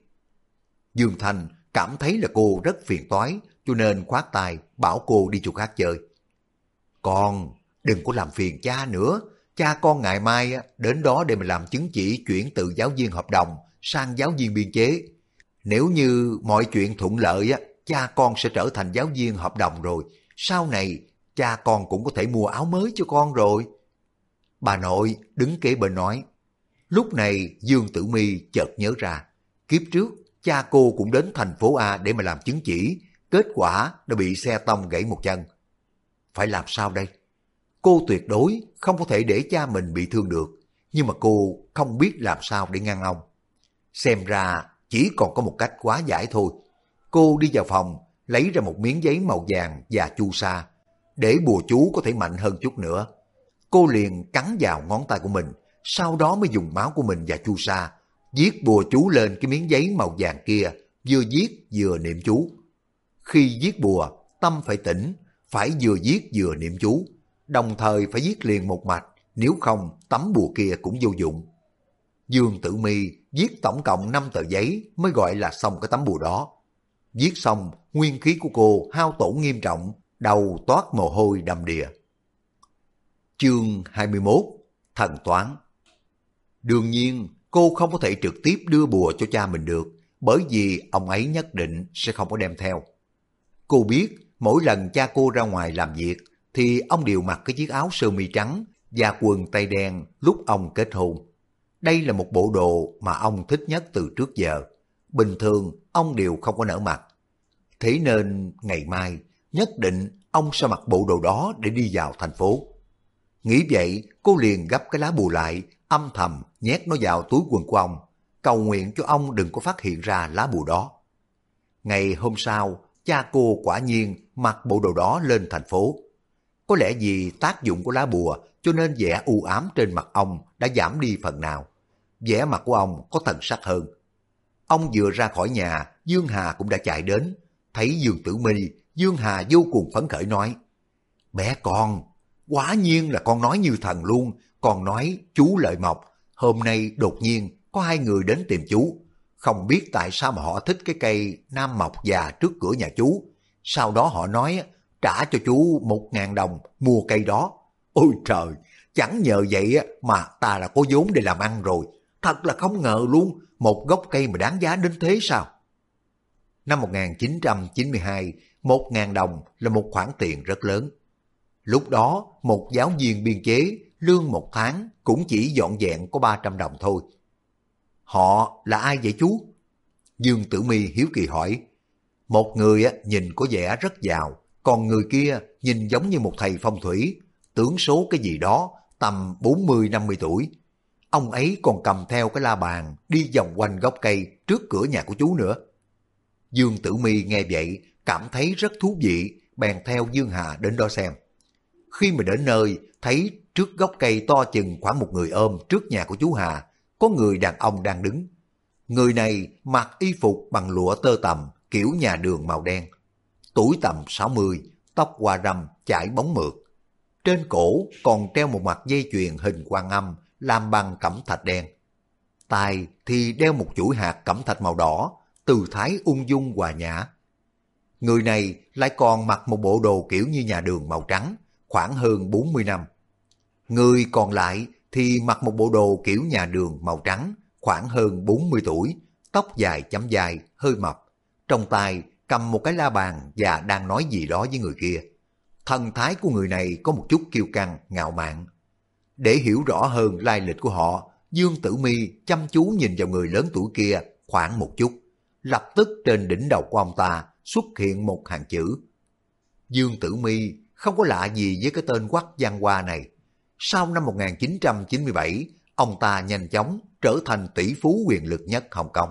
Dương Thành cảm thấy là cô rất phiền toái, cho nên khoát tay bảo cô đi chỗ khác chơi. Con, đừng có làm phiền cha nữa, cha con ngày mai à, đến đó để mà làm chứng chỉ chuyển từ giáo viên hợp đồng sang giáo viên biên chế. Nếu như mọi chuyện thuận lợi, à, cha con sẽ trở thành giáo viên hợp đồng rồi. Sau này, cha con cũng có thể mua áo mới cho con rồi. Bà nội đứng kế bên nói. Lúc này Dương Tử Mi chợt nhớ ra, kiếp trước cha cô cũng đến thành phố A để mà làm chứng chỉ, kết quả đã bị xe tông gãy một chân. Phải làm sao đây? Cô tuyệt đối không có thể để cha mình bị thương được, nhưng mà cô không biết làm sao để ngăn ông. Xem ra chỉ còn có một cách quá giải thôi. Cô đi vào phòng, lấy ra một miếng giấy màu vàng và chu sa, để bùa chú có thể mạnh hơn chút nữa. Cô liền cắn vào ngón tay của mình, sau đó mới dùng máu của mình và chu sa, viết bùa chú lên cái miếng giấy màu vàng kia, vừa viết vừa niệm chú. Khi viết bùa, tâm phải tỉnh, phải vừa viết vừa niệm chú, đồng thời phải viết liền một mạch, nếu không tấm bùa kia cũng vô dụng. Dương Tử Mi viết tổng cộng 5 tờ giấy mới gọi là xong cái tấm bùa đó. Viết xong, nguyên khí của cô hao tổn nghiêm trọng, đầu toát mồ hôi đầm đìa. Chương 21 Thần Toán Đương nhiên, cô không có thể trực tiếp đưa bùa cho cha mình được, bởi vì ông ấy nhất định sẽ không có đem theo. Cô biết, mỗi lần cha cô ra ngoài làm việc, thì ông đều mặc cái chiếc áo sơ mi trắng và quần tây đen lúc ông kết hôn. Đây là một bộ đồ mà ông thích nhất từ trước giờ. Bình thường ông đều không có nở mặt. Thế nên ngày mai nhất định ông sẽ mặc bộ đồ đó để đi vào thành phố. Nghĩ vậy, cô liền gấp cái lá bùa lại, âm thầm nhét nó vào túi quần của ông, cầu nguyện cho ông đừng có phát hiện ra lá bùa đó. Ngày hôm sau, cha cô quả nhiên mặc bộ đồ đó lên thành phố. Có lẽ vì tác dụng của lá bùa cho nên vẻ u ám trên mặt ông đã giảm đi phần nào. vẻ mặt của ông có thần sắc hơn. Ông vừa ra khỏi nhà, Dương Hà cũng đã chạy đến. Thấy Dương Tử Mi, Dương Hà vô cùng phấn khởi nói, Bé con, quả nhiên là con nói như thần luôn, còn nói chú Lợi Mộc, hôm nay đột nhiên có hai người đến tìm chú. Không biết tại sao mà họ thích cái cây Nam Mộc già trước cửa nhà chú. Sau đó họ nói trả cho chú một ngàn đồng mua cây đó. Ôi trời, chẳng nhờ vậy mà ta là có vốn để làm ăn rồi. Thật là không ngờ luôn, một gốc cây mà đáng giá đến thế sao? Năm 1992, một ngàn đồng là một khoản tiền rất lớn. Lúc đó, một giáo viên biên chế, lương một tháng cũng chỉ dọn dẹn có 300 đồng thôi. Họ là ai vậy chú? Dương Tử Mi hiếu kỳ hỏi. Một người nhìn có vẻ rất giàu, còn người kia nhìn giống như một thầy phong thủy, tướng số cái gì đó, tầm 40-50 tuổi. Ông ấy còn cầm theo cái la bàn đi vòng quanh gốc cây trước cửa nhà của chú nữa. Dương Tử Mi nghe vậy, cảm thấy rất thú vị, bèn theo Dương Hà đến đó xem. Khi mà đến nơi, thấy trước gốc cây to chừng khoảng một người ôm trước nhà của chú Hà, có người đàn ông đang đứng. Người này mặc y phục bằng lụa tơ tầm, kiểu nhà đường màu đen. Tuổi tầm 60, tóc hoa râm, chải bóng mượt. Trên cổ còn treo một mặt dây chuyền hình quan âm làm bằng cẩm thạch đen. Tài thì đeo một chuỗi hạt cẩm thạch màu đỏ, từ thái ung dung hòa nhã. Người này lại còn mặc một bộ đồ kiểu như nhà đường màu trắng, khoảng hơn 40 năm. Người còn lại thì mặc một bộ đồ kiểu nhà đường màu trắng, khoảng hơn 40 tuổi, tóc dài chấm dài, hơi mập. Trong tay cầm một cái la bàn và đang nói gì đó với người kia. Thần thái của người này có một chút kiêu căng, ngạo mạn. Để hiểu rõ hơn lai lịch của họ, Dương Tử Mi chăm chú nhìn vào người lớn tuổi kia khoảng một chút. Lập tức trên đỉnh đầu của ông ta xuất hiện một hàng chữ. Dương Tử Mi không có lạ gì với cái tên Quách văn Hoa này. Sau năm 1997, ông ta nhanh chóng trở thành tỷ phú quyền lực nhất Hồng Kông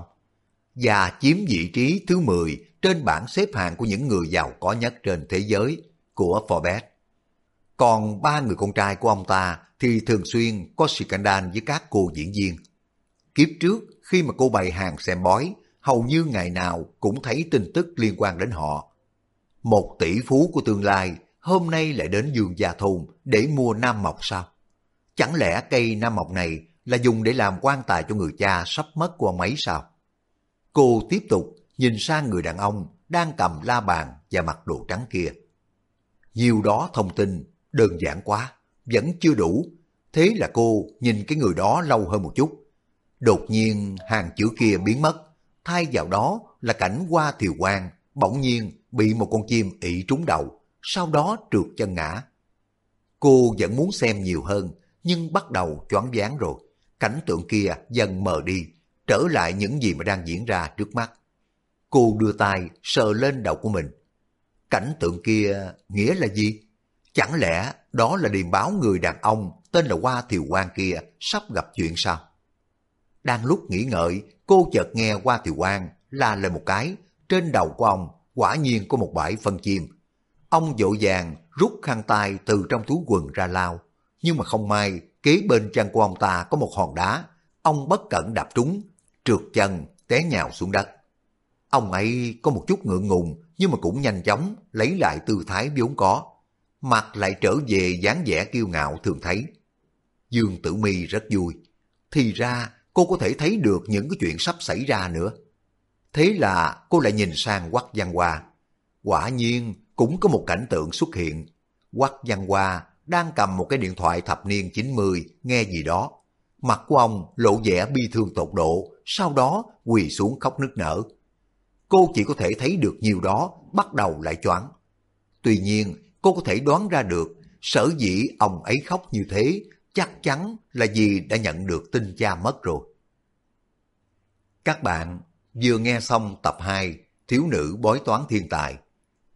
và chiếm vị trí thứ 10 trên bảng xếp hạng của những người giàu có nhất trên thế giới của Forbes. Còn ba người con trai của ông ta thì thường xuyên có scandal với các cô diễn viên. Kiếp trước, khi mà cô bày hàng xem bói, hầu như ngày nào cũng thấy tin tức liên quan đến họ. Một tỷ phú của tương lai hôm nay lại đến Dương Gia Thôn để mua nam mộc sao? Chẳng lẽ cây nam mộc này là dùng để làm quan tài cho người cha sắp mất của ông ấy sao? Cô tiếp tục nhìn sang người đàn ông đang cầm la bàn và mặc đồ trắng kia. Nhiều đó thông tin, đơn giản quá, vẫn chưa đủ. Thế là cô nhìn cái người đó lâu hơn một chút. Đột nhiên hàng chữ kia biến mất, thay vào đó là cảnh hoa thiều quang bỗng nhiên bị một con chim ị trúng đầu, sau đó trượt chân ngã. Cô vẫn muốn xem nhiều hơn, nhưng bắt đầu choáng váng rồi. Cảnh tượng kia dần mờ đi, trở lại những gì mà đang diễn ra trước mắt. Cô đưa tay sờ lên đầu của mình. Cảnh tượng kia nghĩa là gì? Chẳng lẽ đó là điềm báo người đàn ông tên là Hoa Thiều Quang kia sắp gặp chuyện sao? Đang lúc nghĩ ngợi, cô chợt nghe Hoa Thiều Quang la lên một cái, trên đầu của ông quả nhiên có một bãi phân chim. Ông vội vàng rút khăn tay từ trong túi quần ra lao, nhưng mà không may kế bên chân của ông ta có một hòn đá, ông bất cẩn đạp trúng, trượt chân, té nhào xuống đất. Ông ấy có một chút ngượng ngùng nhưng mà cũng nhanh chóng lấy lại tư thái vốn có, mặt lại trở về dáng vẻ kiêu ngạo thường thấy. Dương Tử Mi rất vui, thì ra cô có thể thấy được những cái chuyện sắp xảy ra nữa. Thế là cô lại nhìn sang Quách Văn Hoa. Quả nhiên cũng có một cảnh tượng xuất hiện. Quách Văn Hoa đang cầm một cái điện thoại thập niên 90 nghe gì đó. Mặt của ông lộ vẻ bi thương tột độ, sau đó quỳ xuống khóc nức nở. Cô chỉ có thể thấy được nhiều đó, bắt đầu lại choáng. Tuy nhiên, cô có thể đoán ra được sở dĩ ông ấy khóc như thế chắc chắn là vì đã nhận được tin cha mất rồi. Các bạn vừa nghe xong tập 2 Thiếu nữ bói toán thiên tài.